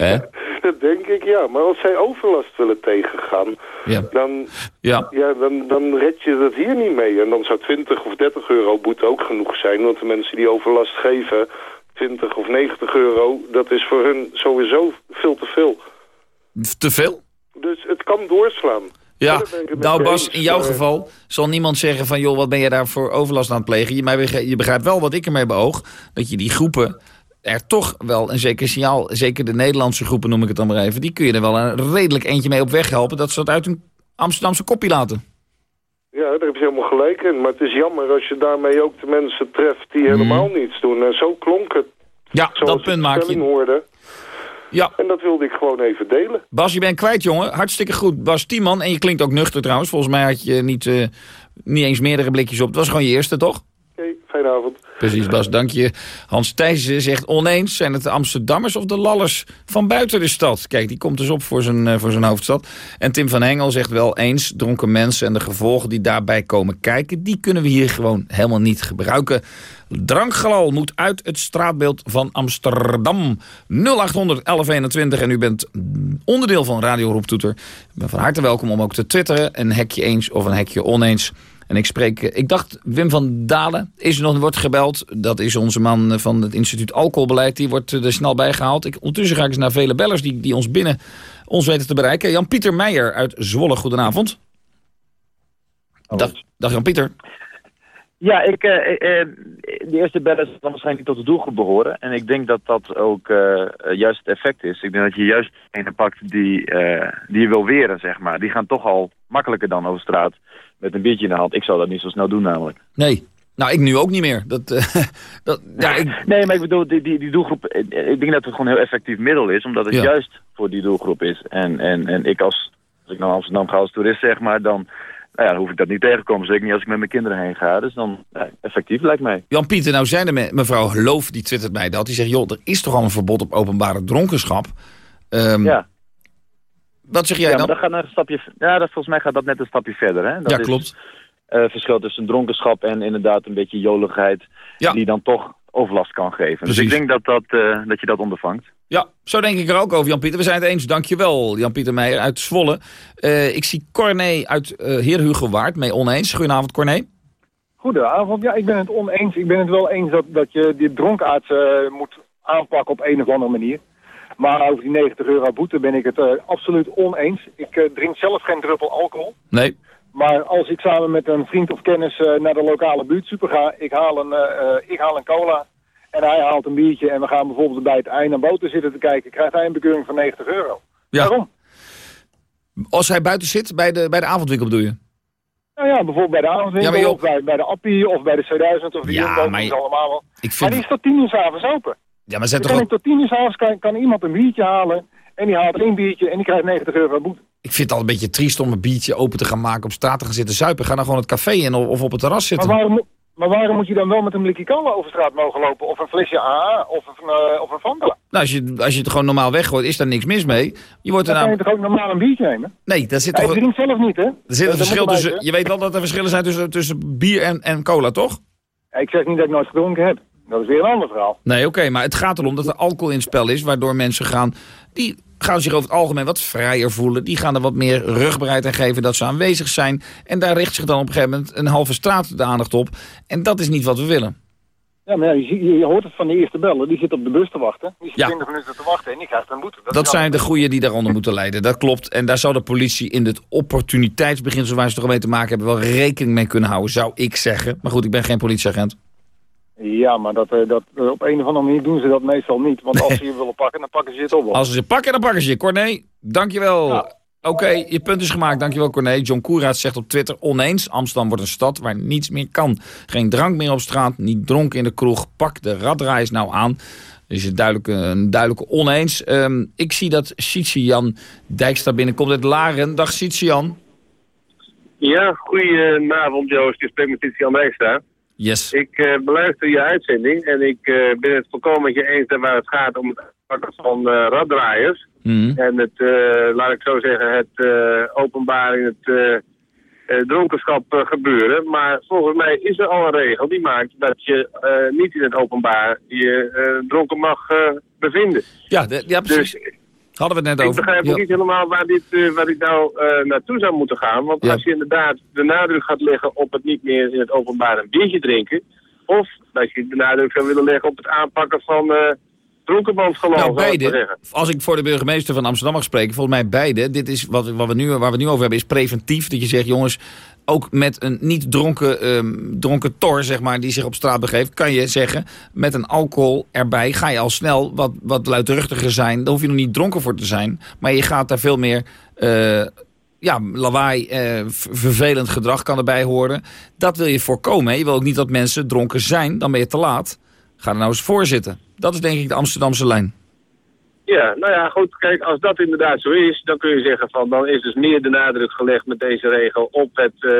Hè? Dat denk ik, ja. Maar als zij overlast willen tegengaan... Ja. Dan, Ja. ja, dan, dan red je dat hier niet mee. En dan zou 20 of 30 euro boete ook genoeg zijn. Want de mensen die overlast geven... 20 of 90 euro, dat is voor hun sowieso veel te veel. Te veel? Dus het kan doorslaan. Ja, nou Bas, in jouw geval zal niemand zeggen van... joh, wat ben je daar voor overlast aan het plegen? Je, maar je begrijpt wel wat ik ermee beoog. Dat je die groepen er toch wel een zeker signaal... zeker de Nederlandse groepen noem ik het dan maar even... die kun je er wel een redelijk eentje mee op weg helpen... dat ze dat uit een Amsterdamse kopie laten. Ja, daar heb je helemaal gelijk in. Maar het is jammer als je daarmee ook de mensen treft die helemaal niets doen. En zo klonk het. Ja, zoals dat punt maak je. hoorde. Ja. En dat wilde ik gewoon even delen. Bas, je bent kwijt, jongen. Hartstikke goed. Bas Tiemann. En je klinkt ook nuchter trouwens. Volgens mij had je niet, eh, niet eens meerdere blikjes op. Het was gewoon je eerste, toch? Oké, fijne avond. Precies, Bas, dank je. Hans Thijssen zegt oneens, zijn het de Amsterdammers of de Lallers van buiten de stad? Kijk, die komt dus op voor zijn, eh, voor zijn hoofdstad. En Tim van Hengel zegt wel eens, dronken mensen en de gevolgen die daarbij komen kijken... die kunnen we hier gewoon helemaal niet gebruiken. Drankgelal moet uit het straatbeeld van Amsterdam. 0800 1121 en u bent onderdeel van Radio Roeptoeter. Ik ben van harte welkom om ook te twitteren. Een hekje eens of een hekje oneens. En ik spreek, eh, ik dacht Wim van Dalen is er nog, wordt gebeld. Dat is onze man eh, van het instituut Alcoholbeleid. Die wordt er snel bijgehaald. Ik, ondertussen ga ik eens naar vele bellers die, die ons binnen ons weten te bereiken. Jan-Pieter Meijer uit Zwolle, goedenavond. Dag, dag Jan-Pieter. Ja, ik, eh, eh, de eerste bellen zal waarschijnlijk niet tot de doelgroep behoren. En ik denk dat dat ook eh, eh, juist het effect is. Ik denk dat je juist degene pakt die, eh, die je wil weren, zeg maar. Die gaan toch al makkelijker dan over straat met een biertje in de hand. Ik zou dat niet zo snel doen namelijk. Nee. Nou, ik nu ook niet meer. Dat, eh, dat, ja, ik, Nee, maar ik bedoel, die, die, die doelgroep, eh, ik denk dat het gewoon een heel effectief middel is, omdat het Ja. juist voor die doelgroep is. En, en, en ik als, als ik naar Amsterdam ga als toerist, zeg maar, dan, nou ja, dan hoef ik dat niet tegenkomen. Zeker niet als ik met mijn kinderen heen ga. Dus dan, ja, effectief lijkt mij. Jan-Pieter, nou zijn er me- mevrouw Loof, die twittert mij dat. Die zegt, joh, er is toch al een verbod op openbare dronkenschap? Ehm, Ja. Wat zeg jij ja, dan? dat gaat een stapje, ja, dat, volgens mij gaat dat net een stapje verder. Hè? Dat Ja, is, klopt. eh, verschil tussen dronkenschap en inderdaad een beetje joligheid, die dan toch overlast kan geven. Dus ik denk dat, dat, eh, dat je dat ondervangt. Ja, zo denk ik er ook over, Jan-Pieter. We zijn het eens. Dankjewel, Jan-Pieter Meijer uit Zwolle. Eh, ik zie Corné uit Heer Hugo Waard mee oneens. Goedenavond, Corné. Goedenavond. Ja, ik ben het oneens. Ik ben het wel eens dat, dat je die dronkaards eh, moet aanpakken op een of andere manier. Maar over die 90 euro boete ben ik het eh, absoluut oneens. Ik eh, drink zelf geen druppel alcohol. Nee. Maar als ik samen met een vriend of kennis eh, naar de lokale buurtsuper ga, ik haal, een, ik haal een cola en hij haalt een biertje en we gaan bijvoorbeeld bij het ei naar boter zitten te kijken, krijgt hij een bekeuring van 90 euro. Ja. Waarom? Als hij buiten zit, bij de, bij de avondwinkel bedoel je? Nou ja, bijvoorbeeld bij de avondwinkel, Ja, of bij, bij de Appie, of bij de 2000, of de Ja, Jumbo, maar dat je- is allemaal wel. Ik Maar die is tot tien uur s'avonds open. Ja, maar zijn toch ook... tot tien uur s'avonds kan, kan iemand een biertje halen en die haalt één biertje en die krijgt 90 euro boete. Ik vind het al een beetje triest om een biertje open te gaan maken, op straat te gaan zitten zuipen. Ga dan gewoon het café in of of op het terras zitten. Maar waarom, maar waarom moet je dan wel met een blikje cola over straat mogen lopen? Of een flesje AA of een, eh, of een Fanta? Nou, als je, als je het gewoon normaal weggooit, is daar niks mis mee. Je wordt er Dan kan je toch ook normaal een biertje nemen? Nee, daar zit Ja, toch... ik drink zelf niet, hè? Er zit een verschil tussen... Je weet wel dat er verschillen zijn tussen, tussen bier en, en cola, toch? Ik zeg niet dat ik nooit gedronken heb. Dat is weer een ander verhaal. Nee, oké, maar het gaat erom dat er alcohol in het spel is... waardoor mensen gaan... die gaan zich over het algemeen wat vrijer voelen. Die gaan er wat meer rugbaarheid aan geven dat ze aanwezig zijn. En daar richt zich dan op een gegeven moment een halve straat de aandacht op. En dat is niet wat we willen. Ja, maar ja, je, je hoort het van de eerste bellen. Die zit op de bus te wachten. Die zit Ja. 20 minuten te wachten en die krijgt een boete. Dat, zijn de goeie die daaronder moeten leiden. Dat klopt. En daar zou de politie in het opportuniteitsbeginsel... waar ze toch mee te maken hebben... wel rekening mee kunnen houden, zou ik zeggen. Maar goed, ik ben geen politieagent. Ja, maar dat, eh, dat, eh, op een of andere manier doen ze dat meestal niet. Want als ze je willen pakken, dan pakken ze het op. Als ze ze pakken, dan pakken ze je. Corné, dankjewel. Oké, je punt is gemaakt. Dankjewel, Corné. John Koeraat zegt op Twitter oneens. Amsterdam wordt een stad waar niets meer kan. Geen drank meer op straat, niet dronken in de kroeg. Pak de raddraaiers nou aan. Is een duidelijke, een duidelijke oneens. Ehm, ik zie dat Jan Dijkstra binnenkomt uit Laren. Dag Jan. Ja, goedenavond Joost. Je spreekt met Titian Dijkstra. Yes. Ik eh, beluister je uitzending en ik eh, ben het volkomen met je eens dat waar het gaat om het pakken van eh raddraaiers. Mhm. En het, eh, laat ik zo zeggen, het openbaar in het dronkenschap gebeuren. Maar volgens mij is er al een regel die maakt dat je niet in het openbaar je dronken mag bevinden. Ja, ja precies. Dus Hadden we het net ik over. begrijp ook Ja. niet helemaal waar dit, eh, waar dit nou eh, naartoe zou moeten gaan. Want Ja. als je inderdaad de nadruk gaat leggen op het niet meer in het openbaar een biertje drinken. Of dat je de nadruk zou willen leggen op het aanpakken van Nou, beide. Als ik voor de burgemeester van Amsterdam mag spreken, volgens mij beide. Dit is wat, wat we nu, waar we nu over hebben, is preventief. Dat je zegt, jongens, ook met een niet dronken, ehm, dronken tor, zeg maar, die zich op straat begeeft, kan je zeggen, met een alcohol erbij ga je al snel wat, wat luidruchtiger zijn. Daar hoef je nog niet dronken voor te zijn. Maar je gaat daar veel meer. eh, ja, lawaai, eh, vervelend gedrag kan erbij horen. Dat wil je voorkomen. hè. Je wil ook niet dat mensen dronken zijn, dan ben je te laat. Ga er nou eens voor zitten. Dat is denk ik de Amsterdamse lijn. Ja, nou ja, goed. Kijk, als dat inderdaad zo is, dan kun je zeggen van dan is dus meer de nadruk gelegd met deze regel op het eh,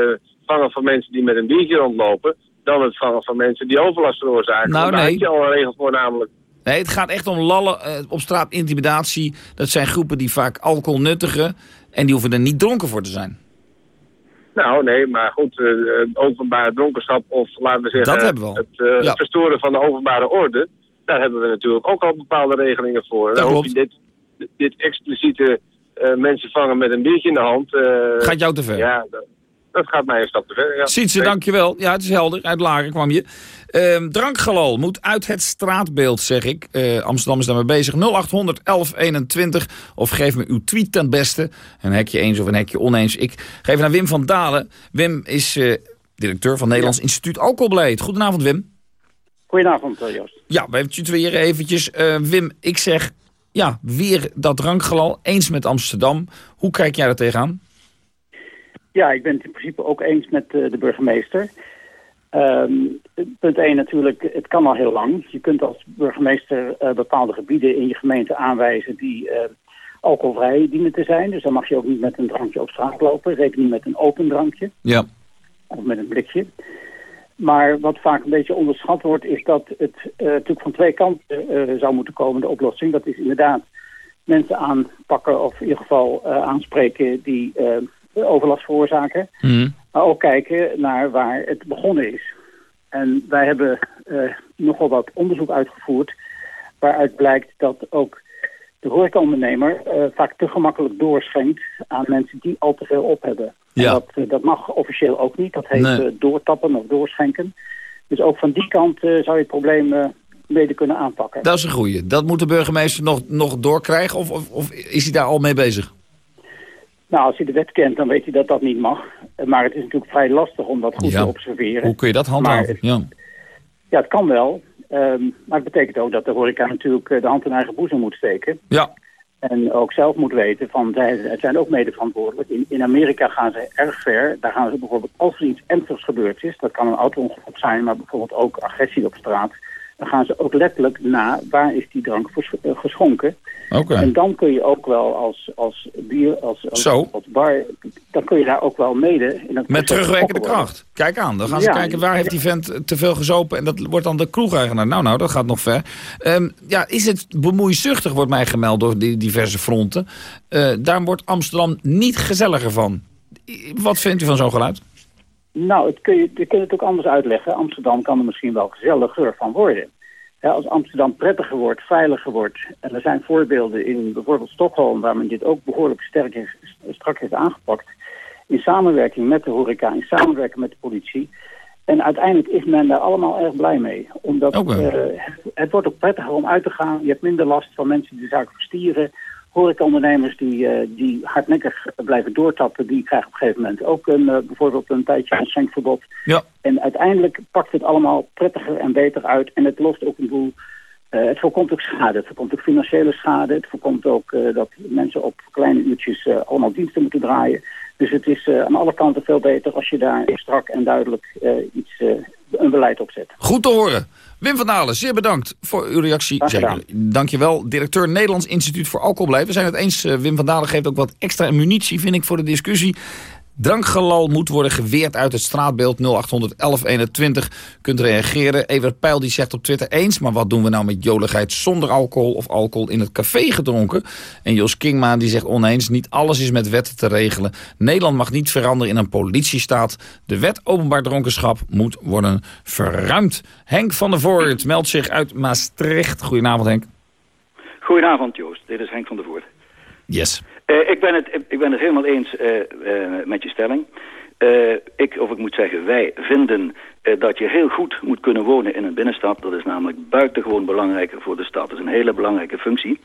vangen van mensen die met een biertje rondlopen, dan het vangen van mensen die overlast veroorzaken. Nou, daar nee. heb je al een regel voor namelijk. Nee, het gaat echt om lallen eh, op straat, intimidatie. Dat zijn groepen die vaak alcohol nuttigen. En die hoeven er niet dronken voor te zijn. Nou, nee, maar goed, eh, openbare dronkenschap of laten we zeggen Dat hebben we al. het Ja. verstoren van de openbare orde, daar hebben we natuurlijk ook al bepaalde regelingen voor. Dan je dit, dit expliciete eh, mensen vangen met een biertje in de hand. eh, Gaat jou te ver. Ja, dat, dat gaat mij een stap te ver. Ja. Sietse, dankjewel. Ja, het is helder. Uit Laren kwam je. Drankgelal moet uit het straatbeeld, zeg ik. Eh, Amsterdam is daarmee bezig. 0800 1121. Of geef me uw tweet ten beste. Een hekje eens of een hekje oneens. Ik geef naar Wim van Dalen. Wim is directeur van Nederlands Instituut Alcoholbeleid. Goedenavond, Wim. Goedenavond, eh, Joost. Ja, we hebben het weer eventjes. Eh, Wim, ik zeg, ja, weer dat drankgelal. Eens met Amsterdam. Hoe kijk jij daar tegenaan? Ja, ik ben het in principe ook eens met eh, de burgemeester. Ehm, punt 1 natuurlijk, het kan al heel lang. Je kunt als burgemeester eh, bepaalde gebieden in je gemeente aanwijzen die eh, alcoholvrij dienen te zijn. Dus dan mag je ook niet met een drankje op straat lopen. Reken niet met een open drankje Ja. of met een blikje. Maar wat vaak een beetje onderschat wordt, is dat het eh, natuurlijk van twee kanten eh, zou moeten komen, de oplossing. Dat is inderdaad mensen aanpakken of in ieder geval eh, aanspreken die overlast veroorzaken. Maar ook kijken naar waar het begonnen is. En wij hebben nogal wat onderzoek uitgevoerd waaruit blijkt dat ook de horecaondernemer vaak te gemakkelijk doorschenkt aan mensen die al te veel op hebben. Ja. Dat, eh, dat mag officieel ook niet. Dat heet Nee. eh, doortappen of doorschenken. Dus ook van die kant eh, zou je het probleem mede kunnen aanpakken. Dat is een goeie. Dat moet de burgemeester nog, nog doorkrijgen of, of, of is hij daar al mee bezig? Nou, als hij de wet kent, dan weet hij dat dat niet mag. Maar het is natuurlijk vrij lastig om dat goed Ja. te observeren. Hoe kun je dat handhaven? het- Ja. Ja, het kan wel. Ehm, maar het betekent ook dat de horeca natuurlijk de hand in eigen boezem moet steken. Ja. En ook zelf moet weten van, zij zijn ook mede verantwoordelijk. In, in Amerika gaan ze erg ver. Daar gaan ze bijvoorbeeld, als er iets ernstigs gebeurd is... dat kan een auto-ongeluk zijn, maar bijvoorbeeld ook agressie op straat... dan gaan ze ook letterlijk na waar is die drank eh, geschonken. Oké. En dan kun je ook wel als, als bier, als, als, bar... dan kun je daar ook wel mede... In Met terugwerkende kracht. Kijk aan, dan gaan ze Ja. kijken waar heeft die vent te veel gezopen... en dat wordt dan de kroegeigenaar. Nou, nou, dat gaat nog ver. Ehm, ja, is het bemoeizuchtig, wordt mij gemeld door die diverse fronten. Eh, daar wordt Amsterdam niet gezelliger van. Wat vindt u van zo'n geluid? Nou, het kun je, je kunt het ook anders uitleggen. Amsterdam kan er misschien wel gezelliger van worden. Ja, als Amsterdam prettiger wordt, veiliger wordt... en er zijn voorbeelden in bijvoorbeeld Stockholm... waar men dit ook behoorlijk sterk is, strak heeft aangepakt... in samenwerking met de horeca, in samenwerking met de politie... En uiteindelijk is men daar allemaal erg blij mee. Omdat eh, het wordt ook prettiger om uit te gaan. Je hebt minder last van mensen die de zaak verstieren. Horecaondernemers die, eh, die hardnekkig blijven doortappen... die krijgen op een gegeven moment ook een, eh, bijvoorbeeld een tijdje een schenkverbod. Ja. En uiteindelijk pakt het allemaal prettiger en beter uit. En het lost ook een boel... eh, het voorkomt ook schade. Het voorkomt ook financiële schade. Het voorkomt ook dat mensen op kleine uurtjes allemaal diensten moeten draaien. Dus het is aan alle kanten veel beter als je daar strak en duidelijk iets, een beleid op zet. Goed te horen. Wim van Dalen, zeer bedankt voor uw reactie. Zeker. Dankjewel, directeur Nederlands Instituut voor Alcoholbeleid. We zijn het eens, eh, Wim van Dalen geeft ook wat extra munitie, vind ik, voor de discussie. Drankgelal moet worden geweerd uit het straatbeeld 0800 1121. Kunt reageren. Evert Pijl die zegt op Twitter eens. Maar wat doen we nou met joligheid zonder alcohol of alcohol in het café gedronken? En Jos Kingma die zegt oneens. Niet alles is met wetten te regelen. Nederland mag niet veranderen in een politiestaat. De wet openbaar dronkenschap moet worden verruimd. Henk van der Voort meldt zich uit Maastricht. Goedenavond Henk. Goedenavond Joost, dit is Henk van der Voort. Yes. Eh, ik, ben het, ik ben het helemaal eens eh, eh, met je stelling. Ik, of ik moet zeggen, wij vinden dat je heel goed moet kunnen wonen in een binnenstad. Dat is namelijk buitengewoon belangrijk voor de stad. Dat is een hele belangrijke functie.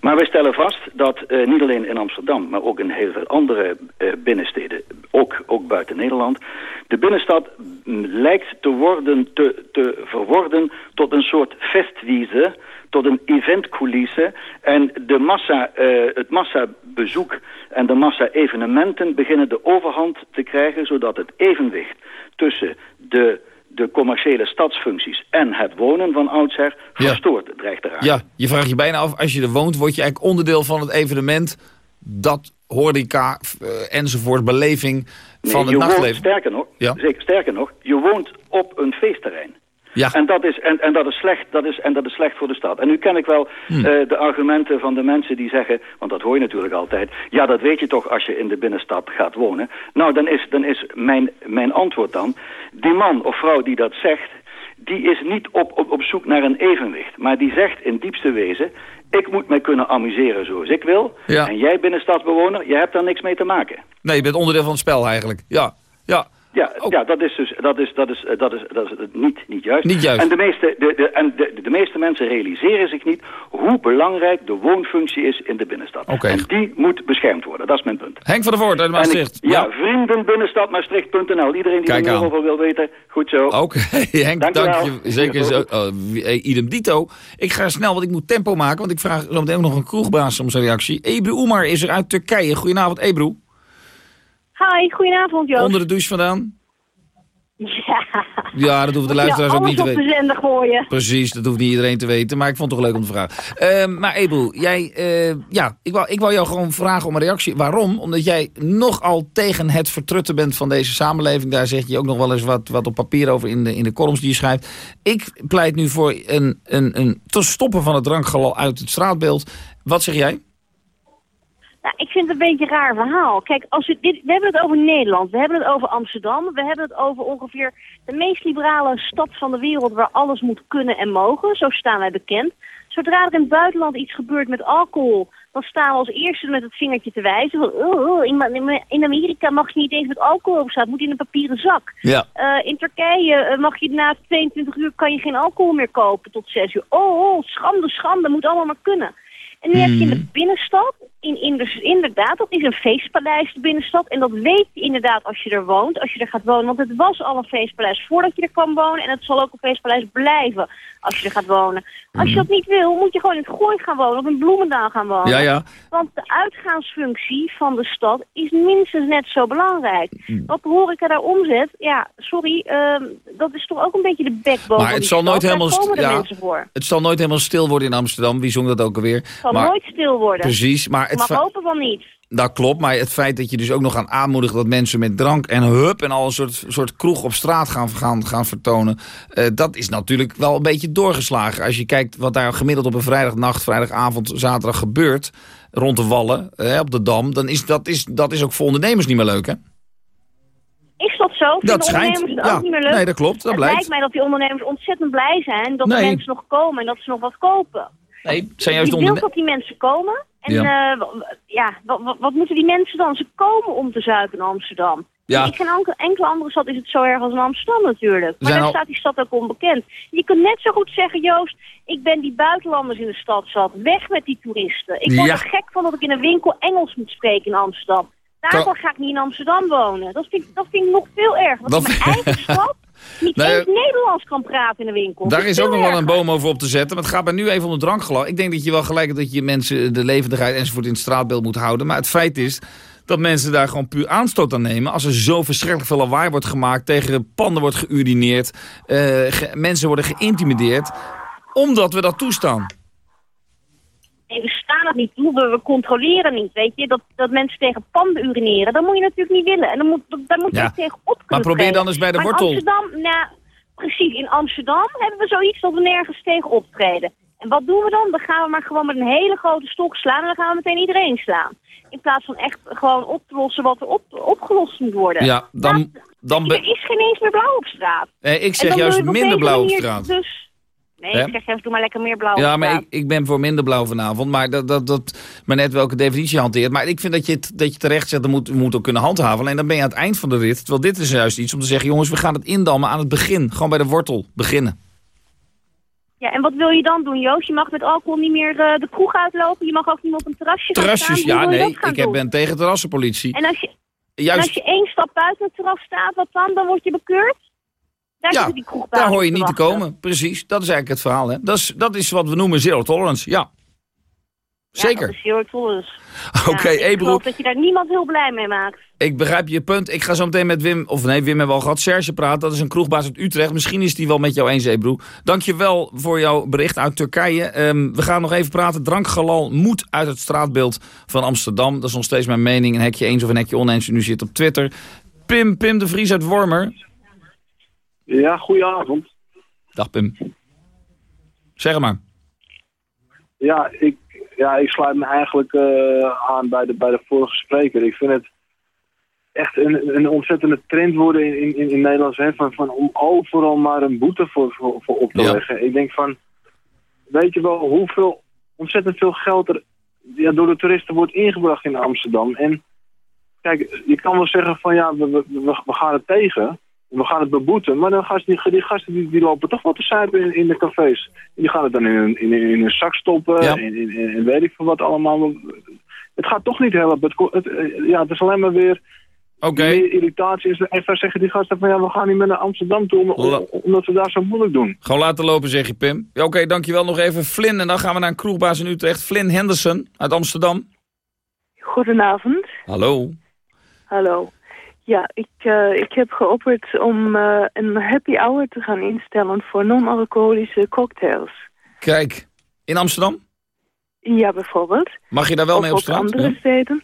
Maar wij stellen vast dat niet alleen in Amsterdam, maar ook in heel veel andere binnensteden, ook, ook buiten Nederland, de binnenstad mm, lijkt te worden, te, te verworden tot een soort festwiese, tot een eventcoulisse. En de massa, eh, het massabezoek en de massa-evenementen beginnen de overhand te krijgen, zodat het evenwicht tussen de, de commerciële stadsfuncties en het wonen van oudsher verstoord dreigt te raken. Ja, je vraagt je bijna af, als je er woont, word je eigenlijk onderdeel van het evenement. Dat horeca eh, enzovoort, beleving Nee, van het je woont, nachtleven. sterker nog, Ja. zeker, sterker nog, je woont op een feestterrein. Ja. En, dat is, en, en, dat is slecht, dat is, en dat is slecht voor de stad. En nu ken ik wel Hmm. eh, de argumenten van de mensen die zeggen... want dat hoor je natuurlijk altijd... ja, dat weet je toch als je in de binnenstad gaat wonen. Nou, dan is, dan is mijn, mijn antwoord dan... die man of vrouw die dat zegt... die is niet op, op, op zoek naar een evenwicht. Maar die zegt in diepste wezen... ik moet mij kunnen amuseren zoals ik wil... Ja. en jij binnenstadsbewoner, je hebt daar niks mee te maken. Nee, je bent onderdeel van het spel eigenlijk. Ja, ja. Ja, ja dat is dus dat is, dat is, eh, dat is, dat is niet, niet juist. Niet juist. En, de meeste, de, de, en de, de meeste mensen realiseren zich niet hoe belangrijk de woonfunctie is in de binnenstad. En die moet beschermd worden, dat is mijn punt. Henk van der Voort uit ik- Maastricht. ja, vriendenbinnenstadmaastricht.nl. Iedereen die Kijk er meer over wil weten, goed zo. Oké, Henk, Dank je. Zeker, zo, oh, eh, idem dito. Ik ga snel, want ik moet tempo maken. Want ik vraag zo meteen ook nog een kroegbaas om zijn reactie. Ebru Oemar is er uit Turkije. Goedenavond, Ebru. Hi, goedenavond Joost. Onder de douche vandaan? Ja. Ja, dat hoeven de luisteraars ook niet te alles op weten. de zender gooien. Precies, dat hoeft niet iedereen te weten, maar ik vond het toch leuk om te vragen. Ehm, maar Ebel, jij, eh, ja, ik wou, ik wou jou gewoon vragen om een reactie. Waarom? Omdat jij nogal tegen het vertrutten bent van deze samenleving. Daar zeg je ook nog wel eens wat, wat op papier over in de, in de columns die je schrijft. Ik pleit nu voor een, een, een te stoppen van het drankgalal uit het straatbeeld. Wat zeg jij? Nou, ik vind het een beetje een raar verhaal. Kijk, als we, dit, we hebben het over Nederland, we hebben het over Amsterdam, we hebben het over ongeveer de meest liberale stad van de wereld waar alles moet kunnen en mogen. Zo staan wij bekend. Zodra er in het buitenland iets gebeurt met alcohol, dan staan we als eerste met het vingertje te wijzen. Van, oh, oh, in, Amerika mag je niet eens met alcohol op het moet in een papieren zak. Ja. Eh, in Turkije eh, mag je na 22 uur kan je geen alcohol meer kopen tot 6 uur. Oh, oh schande, schande, moet allemaal maar kunnen. En nu heb je in de binnenstad, in, in de, inderdaad, dat is een feestpaleis, de binnenstad. En dat weet je inderdaad als je er woont, als je er gaat wonen. Want het was al een feestpaleis voordat je er kwam wonen. En het zal ook een feestpaleis blijven als je er gaat wonen. Als je dat niet wil, moet je gewoon in het Gooi gaan wonen of in Bloemendaal gaan wonen. Ja, ja. Want de uitgaansfunctie van de stad is minstens net zo belangrijk. Hmm. Wat de horeca daar omzet, ja, sorry, ehm, dat is toch ook een beetje de backbone Maar het zal stad. nooit helemaal, ja, het zal nooit helemaal stil worden in Amsterdam. Wie zong dat ook alweer? Het zal Maar- nooit stil worden. Precies, maar het Mag hopen van niet. Dat klopt, maar het feit dat je dus ook nog aan aanmoedigt dat mensen met drank en hup en al een soort, soort kroeg op straat gaan, gaan, gaan vertonen, eh, dat is natuurlijk wel een beetje doorgeslagen. Als je kijkt wat daar gemiddeld op een vrijdagnacht, vrijdagavond, zaterdag gebeurt rond de Wallen, eh, op de Dam, dan is dat, is dat is ook voor ondernemers niet meer leuk, hè? Is dat zo? Dat schijnt, ondernemers het ja. ook niet meer leuk? Nee, dat klopt, dat het blijkt. lijkt mij dat die ondernemers ontzettend blij zijn dat de mensen nog komen en dat ze nog wat kopen. Nee, zijn juist wilt ondernemers. dat die mensen komen. En Ja. ja, ja wat, moeten die mensen dan? Ze komen om te zuipen in Amsterdam. Ja. In geen enkele, andere stad is het zo erg als in Amsterdam natuurlijk. Maar daar al- staat die stad ook onbekend. Je kunt net zo goed zeggen, Joost, ik ben die buitenlanders in de stad zat. Weg met die toeristen. Ik word Ja. er gek van dat ik in een winkel Engels moet spreken in Amsterdam. Daarvoor ga ik niet in Amsterdam wonen. Dat vind, ik- dat vind ik nog veel erger. Dat, Dat- ik mijn eigen stad niet Nee, eens Nederlands kan praten in een winkel. Daar is ook nog wel een boom over op te zetten. Maar het gaat maar nu even om de drankgelach. Ik denk dat je wel gelijk hebt dat je mensen de levendigheid enzovoort in het straatbeeld moet houden. Maar het feit is dat mensen daar gewoon puur aanstoot aan nemen. Als er zo verschrikkelijk veel lawaai wordt gemaakt, tegen panden wordt geurineerd, eh, ge- mensen worden geïntimideerd, omdat we dat toestaan. Nee, we staan het niet toe, we, we controleren niet, weet je. Dat, dat mensen tegen panden urineren, dat moet je natuurlijk niet willen. En dan moet, dat- daar moet je Ja. tegen op Maar probeer dan eens bij de Maar in wortel. Amsterdam, nou, precies, in Amsterdam hebben we zoiets dat we nergens tegen optreden. En wat doen we dan? Dan gaan we maar gewoon met een hele grote stok slaan en dan gaan we meteen iedereen slaan. In plaats van echt gewoon op te lossen wat er op, opgelost moet worden. Ja, dan, dan Er is geen eens meer blauw op straat. Eh, ik zeg juist minder blauw op straat. Dus, nee, ik zeg juist, doe maar lekker meer blauw Ja, maar ik, ik ben voor minder blauw vanavond. Maar dat, dat, dat, maar net welke definitie je hanteert. Maar ik vind dat je, het, dat je terecht zegt, dat moet, we moeten ook kunnen handhaven. Alleen dan ben je aan het eind van de rit. Terwijl dit is juist iets om te zeggen, jongens, we gaan het indammen aan het begin. Gewoon bij de wortel beginnen. Ja, en wat wil je dan doen, Joost? Je mag met alcohol niet meer eh, de kroeg uitlopen. Je mag ook niet meer op een terrasje gaan Terrasjes, staan. Hoe ja, nee. gaan Ik heb, doen? ben tegen terrassenpolitie. En als, je, en als je één stap buiten het terras staat, wat dan? Dan word je bekeurd? Daar Ja, die Daar hoor je niet te komen. Precies, dat is eigenlijk het verhaal. Hè. Dat, is, dat is wat we noemen zero tolerance, ja. Ja, Zeker. dat is zero tolerance. Oké, ja, Ik geloof dat je daar niemand heel blij mee maakt. Ik begrijp je punt. Ik ga zo meteen met Wim, of nee, Wim hebben we al gehad, Serge praten. Dat is een kroegbaas uit Utrecht. Misschien is die wel met jou eens, Ebro. Dank je wel voor jouw bericht uit Turkije. Ehm, we gaan nog even praten. Drankgalal moet uit het straatbeeld van Amsterdam. Dat is nog steeds mijn mening. Een hekje eens of een hekje oneens. Nu zit op Twitter. Pim, Pim de Vries uit Wormer. Ja, goedenavond. Dag Pim. Zeg maar. Ja, ik, ja, ik sluit me eigenlijk eh, aan bij de, bij de vorige spreker. Ik vind het echt een, een ontzettende trend worden in, in, in Nederland hè, van, van om overal maar een boete voor, voor, voor op te Ja. leggen. Ik denk van, weet je wel hoeveel, ontzettend veel geld er ja, door de toeristen wordt ingebracht in Amsterdam. En kijk, je kan wel zeggen van ja, we, we, we, we gaan het tegen. We gaan het beboeten, maar dan gasten, die, die gasten die, die lopen toch wel te zuipen in, in de cafés. En die gaan het dan in een, in, een- in een zak stoppen Ja. en, in, in, in weet ik veel wat allemaal. Het gaat toch niet helpen. Het, eh, ja, het is alleen maar weer meer irritatie. En even zeggen die gasten van ja, we gaan niet meer naar Amsterdam toe om- om- omdat we daar zo moeilijk doen. Gewoon laten lopen, zeg je Pim. Ja, Oké, dankjewel nog even. Flynn, en dan gaan we naar een kroegbaas in Utrecht. Flynn Henderson uit Amsterdam. Goedenavond. Hallo. Hallo. Ja, ik, eh, ik heb geopperd om eh, een happy hour te gaan instellen voor non-alcoholische cocktails. Kijk, in Amsterdam? Ja, bijvoorbeeld. Mag je daar wel of mee op straat? andere steden.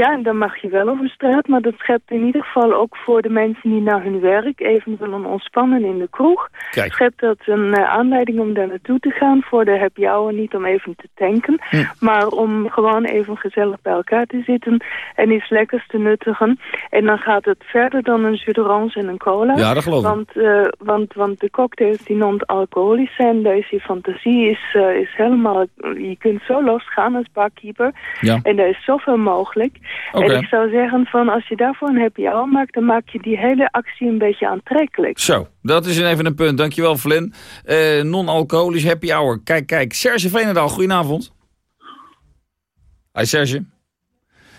Ja, en dan mag je wel over straat, maar dat schept in ieder geval ook voor de mensen die naar hun werk even willen ontspannen in de kroeg. Kijk. Schept dat een eh, aanleiding om daar naartoe te gaan voor de happy hour, niet om even te tanken, Hm. maar om gewoon even gezellig bij elkaar te zitten en iets lekkers te nuttigen. En dan gaat het verder dan een jus d'orange en een cola. Ja, dat geloof ik. Want, eh, want, want de cocktails die non-alcoholisch zijn, deze fantasie is, eh, is helemaal... Je kunt zo losgaan als barkeeper. Ja. En er is zoveel mogelijk. En ik zou zeggen van als je daarvoor een happy hour maakt... dan maak je die hele actie een beetje aantrekkelijk. Zo, dat is even een punt. Dankjewel, Flynn. Eh, Non-alcoholisch happy hour. Kijk, kijk. Serge Veenendaal, goedenavond. Hi Serge.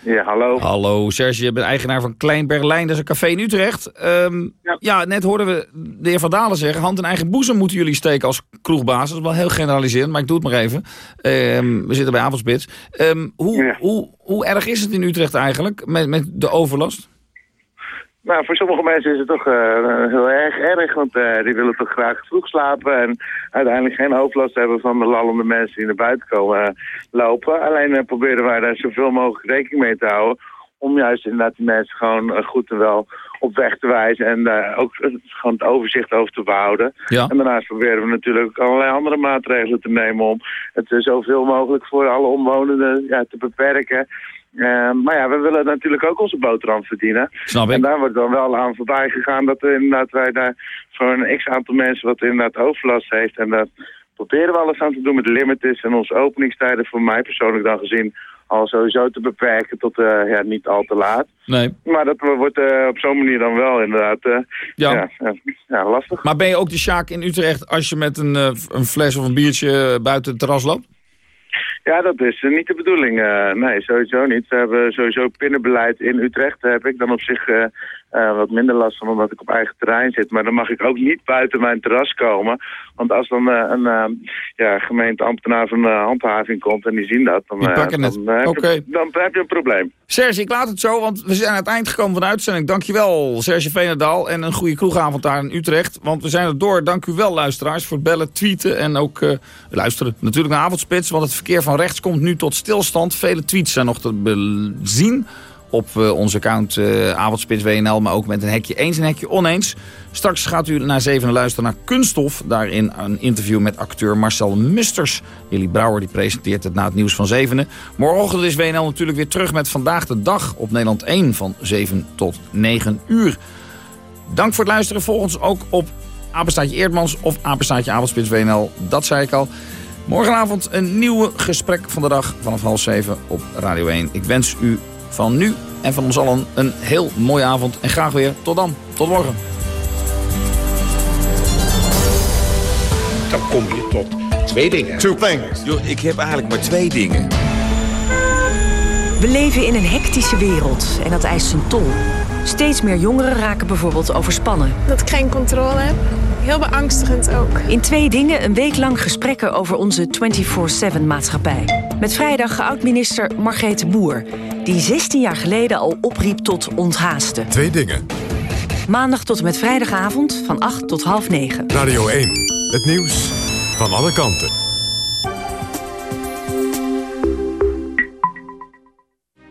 Ja, hallo. Hallo Serge, je bent eigenaar van Klein Berlijn, dat is een café in Utrecht. Ehm, ja. net hoorden we de heer Van Dalen zeggen, hand in eigen boezem moeten jullie steken als kroegbaas. Dat is wel heel generaliserend, maar ik doe het maar even. Ehm, we zitten bij Avondspits. Ehm, hoe, hoe, hoe erg is het in Utrecht eigenlijk met, met de overlast? Nou, voor sommige mensen is het toch eh, heel erg erg, want eh, die willen toch graag vroeg slapen en uiteindelijk geen overlast hebben van de lallende mensen die naar buiten komen eh, lopen. Alleen proberen wij daar zoveel mogelijk rekening mee te houden om juist inderdaad die mensen gewoon goed en wel op weg te wijzen en daar ook gewoon het overzicht over te behouden. Ja. En daarnaast proberen we natuurlijk ook allerlei andere maatregelen te nemen om het zoveel mogelijk voor alle omwonenden ja, te beperken. Eh, maar ja, we willen natuurlijk ook onze boterham verdienen. Snap ik. En daar wordt dan wel aan voorbij gegaan dat er inderdaad wij daar voor een x-aantal mensen wat inderdaad overlast heeft. En daar proberen we alles aan te doen met limited en onze openingstijden voor mij persoonlijk dan gezien al sowieso te beperken tot eh, ja, niet al te laat. Nee. Maar dat wordt eh, op zo'n manier dan wel inderdaad Ja. ja, lastig. Maar ben je ook de Sjaak in Utrecht als je met een, een fles of een biertje buiten het terras loopt? Ja, dat is eh, niet de bedoeling. eh, nee, sowieso niet. We hebben sowieso pinnenbeleid in Utrecht. Heb ik dan op zich eh, wat minder last van omdat ik op eigen terrein zit. Maar dan mag ik ook niet buiten mijn terras komen. Want als dan eh, een eh, ja, gemeenteambtenaar van de handhaving komt en die zien dat... Dan, pakken dan, het. dan heb je een probleem. Serge, ik laat het zo, want we zijn aan het eind gekomen van de uitzending. Dankjewel, Serge Veenendaal. En een goede kroegavond daar in Utrecht. Want we zijn er door. Dank u wel, luisteraars, voor het bellen, tweeten en ook luisteren. Natuurlijk naar avondspits, want het verkeer van rechts komt nu tot stilstand. Vele tweets zijn nog te bezien op eh, onze account eh Avondspits maar ook met een hekje eens en een hekje oneens. Straks gaat u naar zeven luisteren naar Kunststof. Daarin een interview met acteur Marcel Musters. Willy Brouwer die presenteert het na het nieuws van zevenen. Morgenochtend is WNL natuurlijk weer terug met Vandaag de Dag op Nederland 1 van 7 tot 9 uur. Dank voor het luisteren. Volg ons ook op Apenstaatje Eerdmans of Apenstaatje Avondspits WNL. Dat zei ik al. Morgenavond een nieuwe gesprek van de dag vanaf half zeven op Radio 1. Ik wens u van nu en van ons allen een heel mooie avond. En graag weer tot dan. Tot morgen. Dan kom je tot twee dingen. Two things. Yo, ik heb eigenlijk maar twee dingen. We leven in een hectische wereld en dat eist zijn tol. Steeds meer jongeren raken bijvoorbeeld overspannen. Dat ik geen controle heb. Heel beangstigend ook. In twee dingen een week lang gesprekken over onze 24-7 maatschappij. Met vrijdag oud-minister Margrethe Boer... die 16 jaar geleden al opriep tot onthaasten. Twee dingen. Maandag tot en met vrijdagavond van 8 tot half 9. Radio 1. Het nieuws van alle kanten.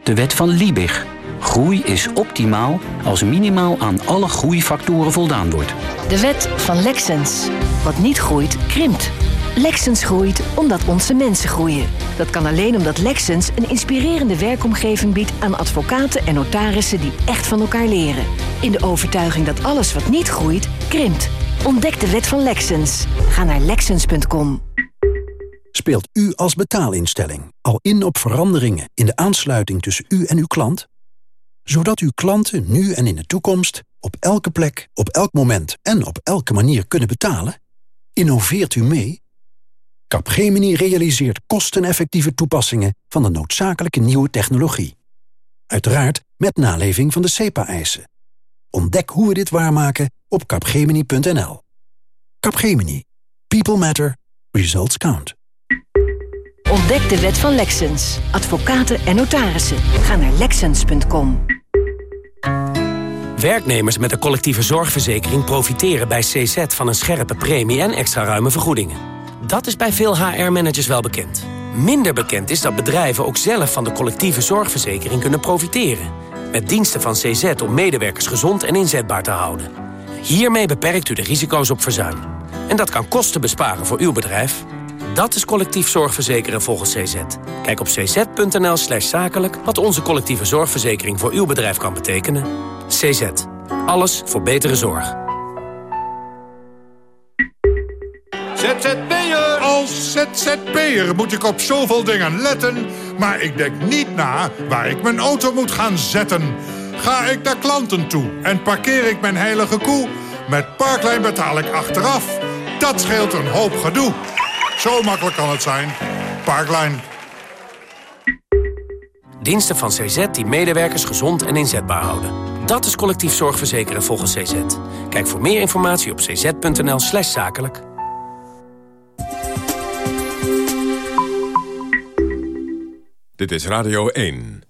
De wet van Liebig. Groei is optimaal als minimaal aan alle groeifactoren voldaan wordt. De wet van Lexens. Wat niet groeit, krimpt. Lexens groeit omdat onze mensen groeien. Dat kan alleen omdat Lexens een inspirerende werkomgeving biedt aan advocaten en notarissen die echt van elkaar leren. In de overtuiging dat alles wat niet groeit, krimpt. Ontdek de wet van Lexens. Ga naar lexens.com. Speelt u als betaalinstelling al in op veranderingen in de aansluiting tussen u en uw klant? Zodat uw klanten nu en in de toekomst op elke plek, op elk moment en op elke manier kunnen betalen? Innoveert u mee? Capgemini realiseert kosteneffectieve toepassingen van de noodzakelijke nieuwe technologie. Uiteraard met naleving van de CEPA-eisen. Ontdek hoe we dit waarmaken op capgemini.nl. Capgemini. People matter. Results count. Ontdek de wet van Lexens. Advocaten en notarissen. Ga naar lexens.com. Werknemers met een collectieve zorgverzekering profiteren bij CZ van een scherpe premie en extra ruime vergoedingen. Dat is bij veel HR-managers wel bekend. Minder bekend is dat bedrijven ook zelf van de collectieve zorgverzekering kunnen profiteren. Met diensten van CZ om medewerkers gezond en inzetbaar te houden. Hiermee beperkt u de risico's op verzuim. En dat kan kosten besparen voor uw bedrijf. Dat is collectief zorgverzekeren volgens CZ. Kijk op cz.nl slash zakelijk wat onze collectieve zorgverzekering voor uw bedrijf kan betekenen. CZ. Alles voor betere zorg. ZZP'er! Als ZZP'er moet ik op zoveel dingen letten... maar ik denk niet na waar ik mijn auto moet gaan zetten. Ga ik naar klanten toe en parkeer ik mijn heilige koe... met Parklijn betaal ik achteraf. Dat scheelt een hoop gedoe. Zo makkelijk kan het zijn. Parklijn. Diensten van CZ die medewerkers gezond en inzetbaar houden. Dat is collectief zorgverzekeren volgens CZ. Kijk voor meer informatie op cz.nl slash zakelijk. Dit is Radio 1.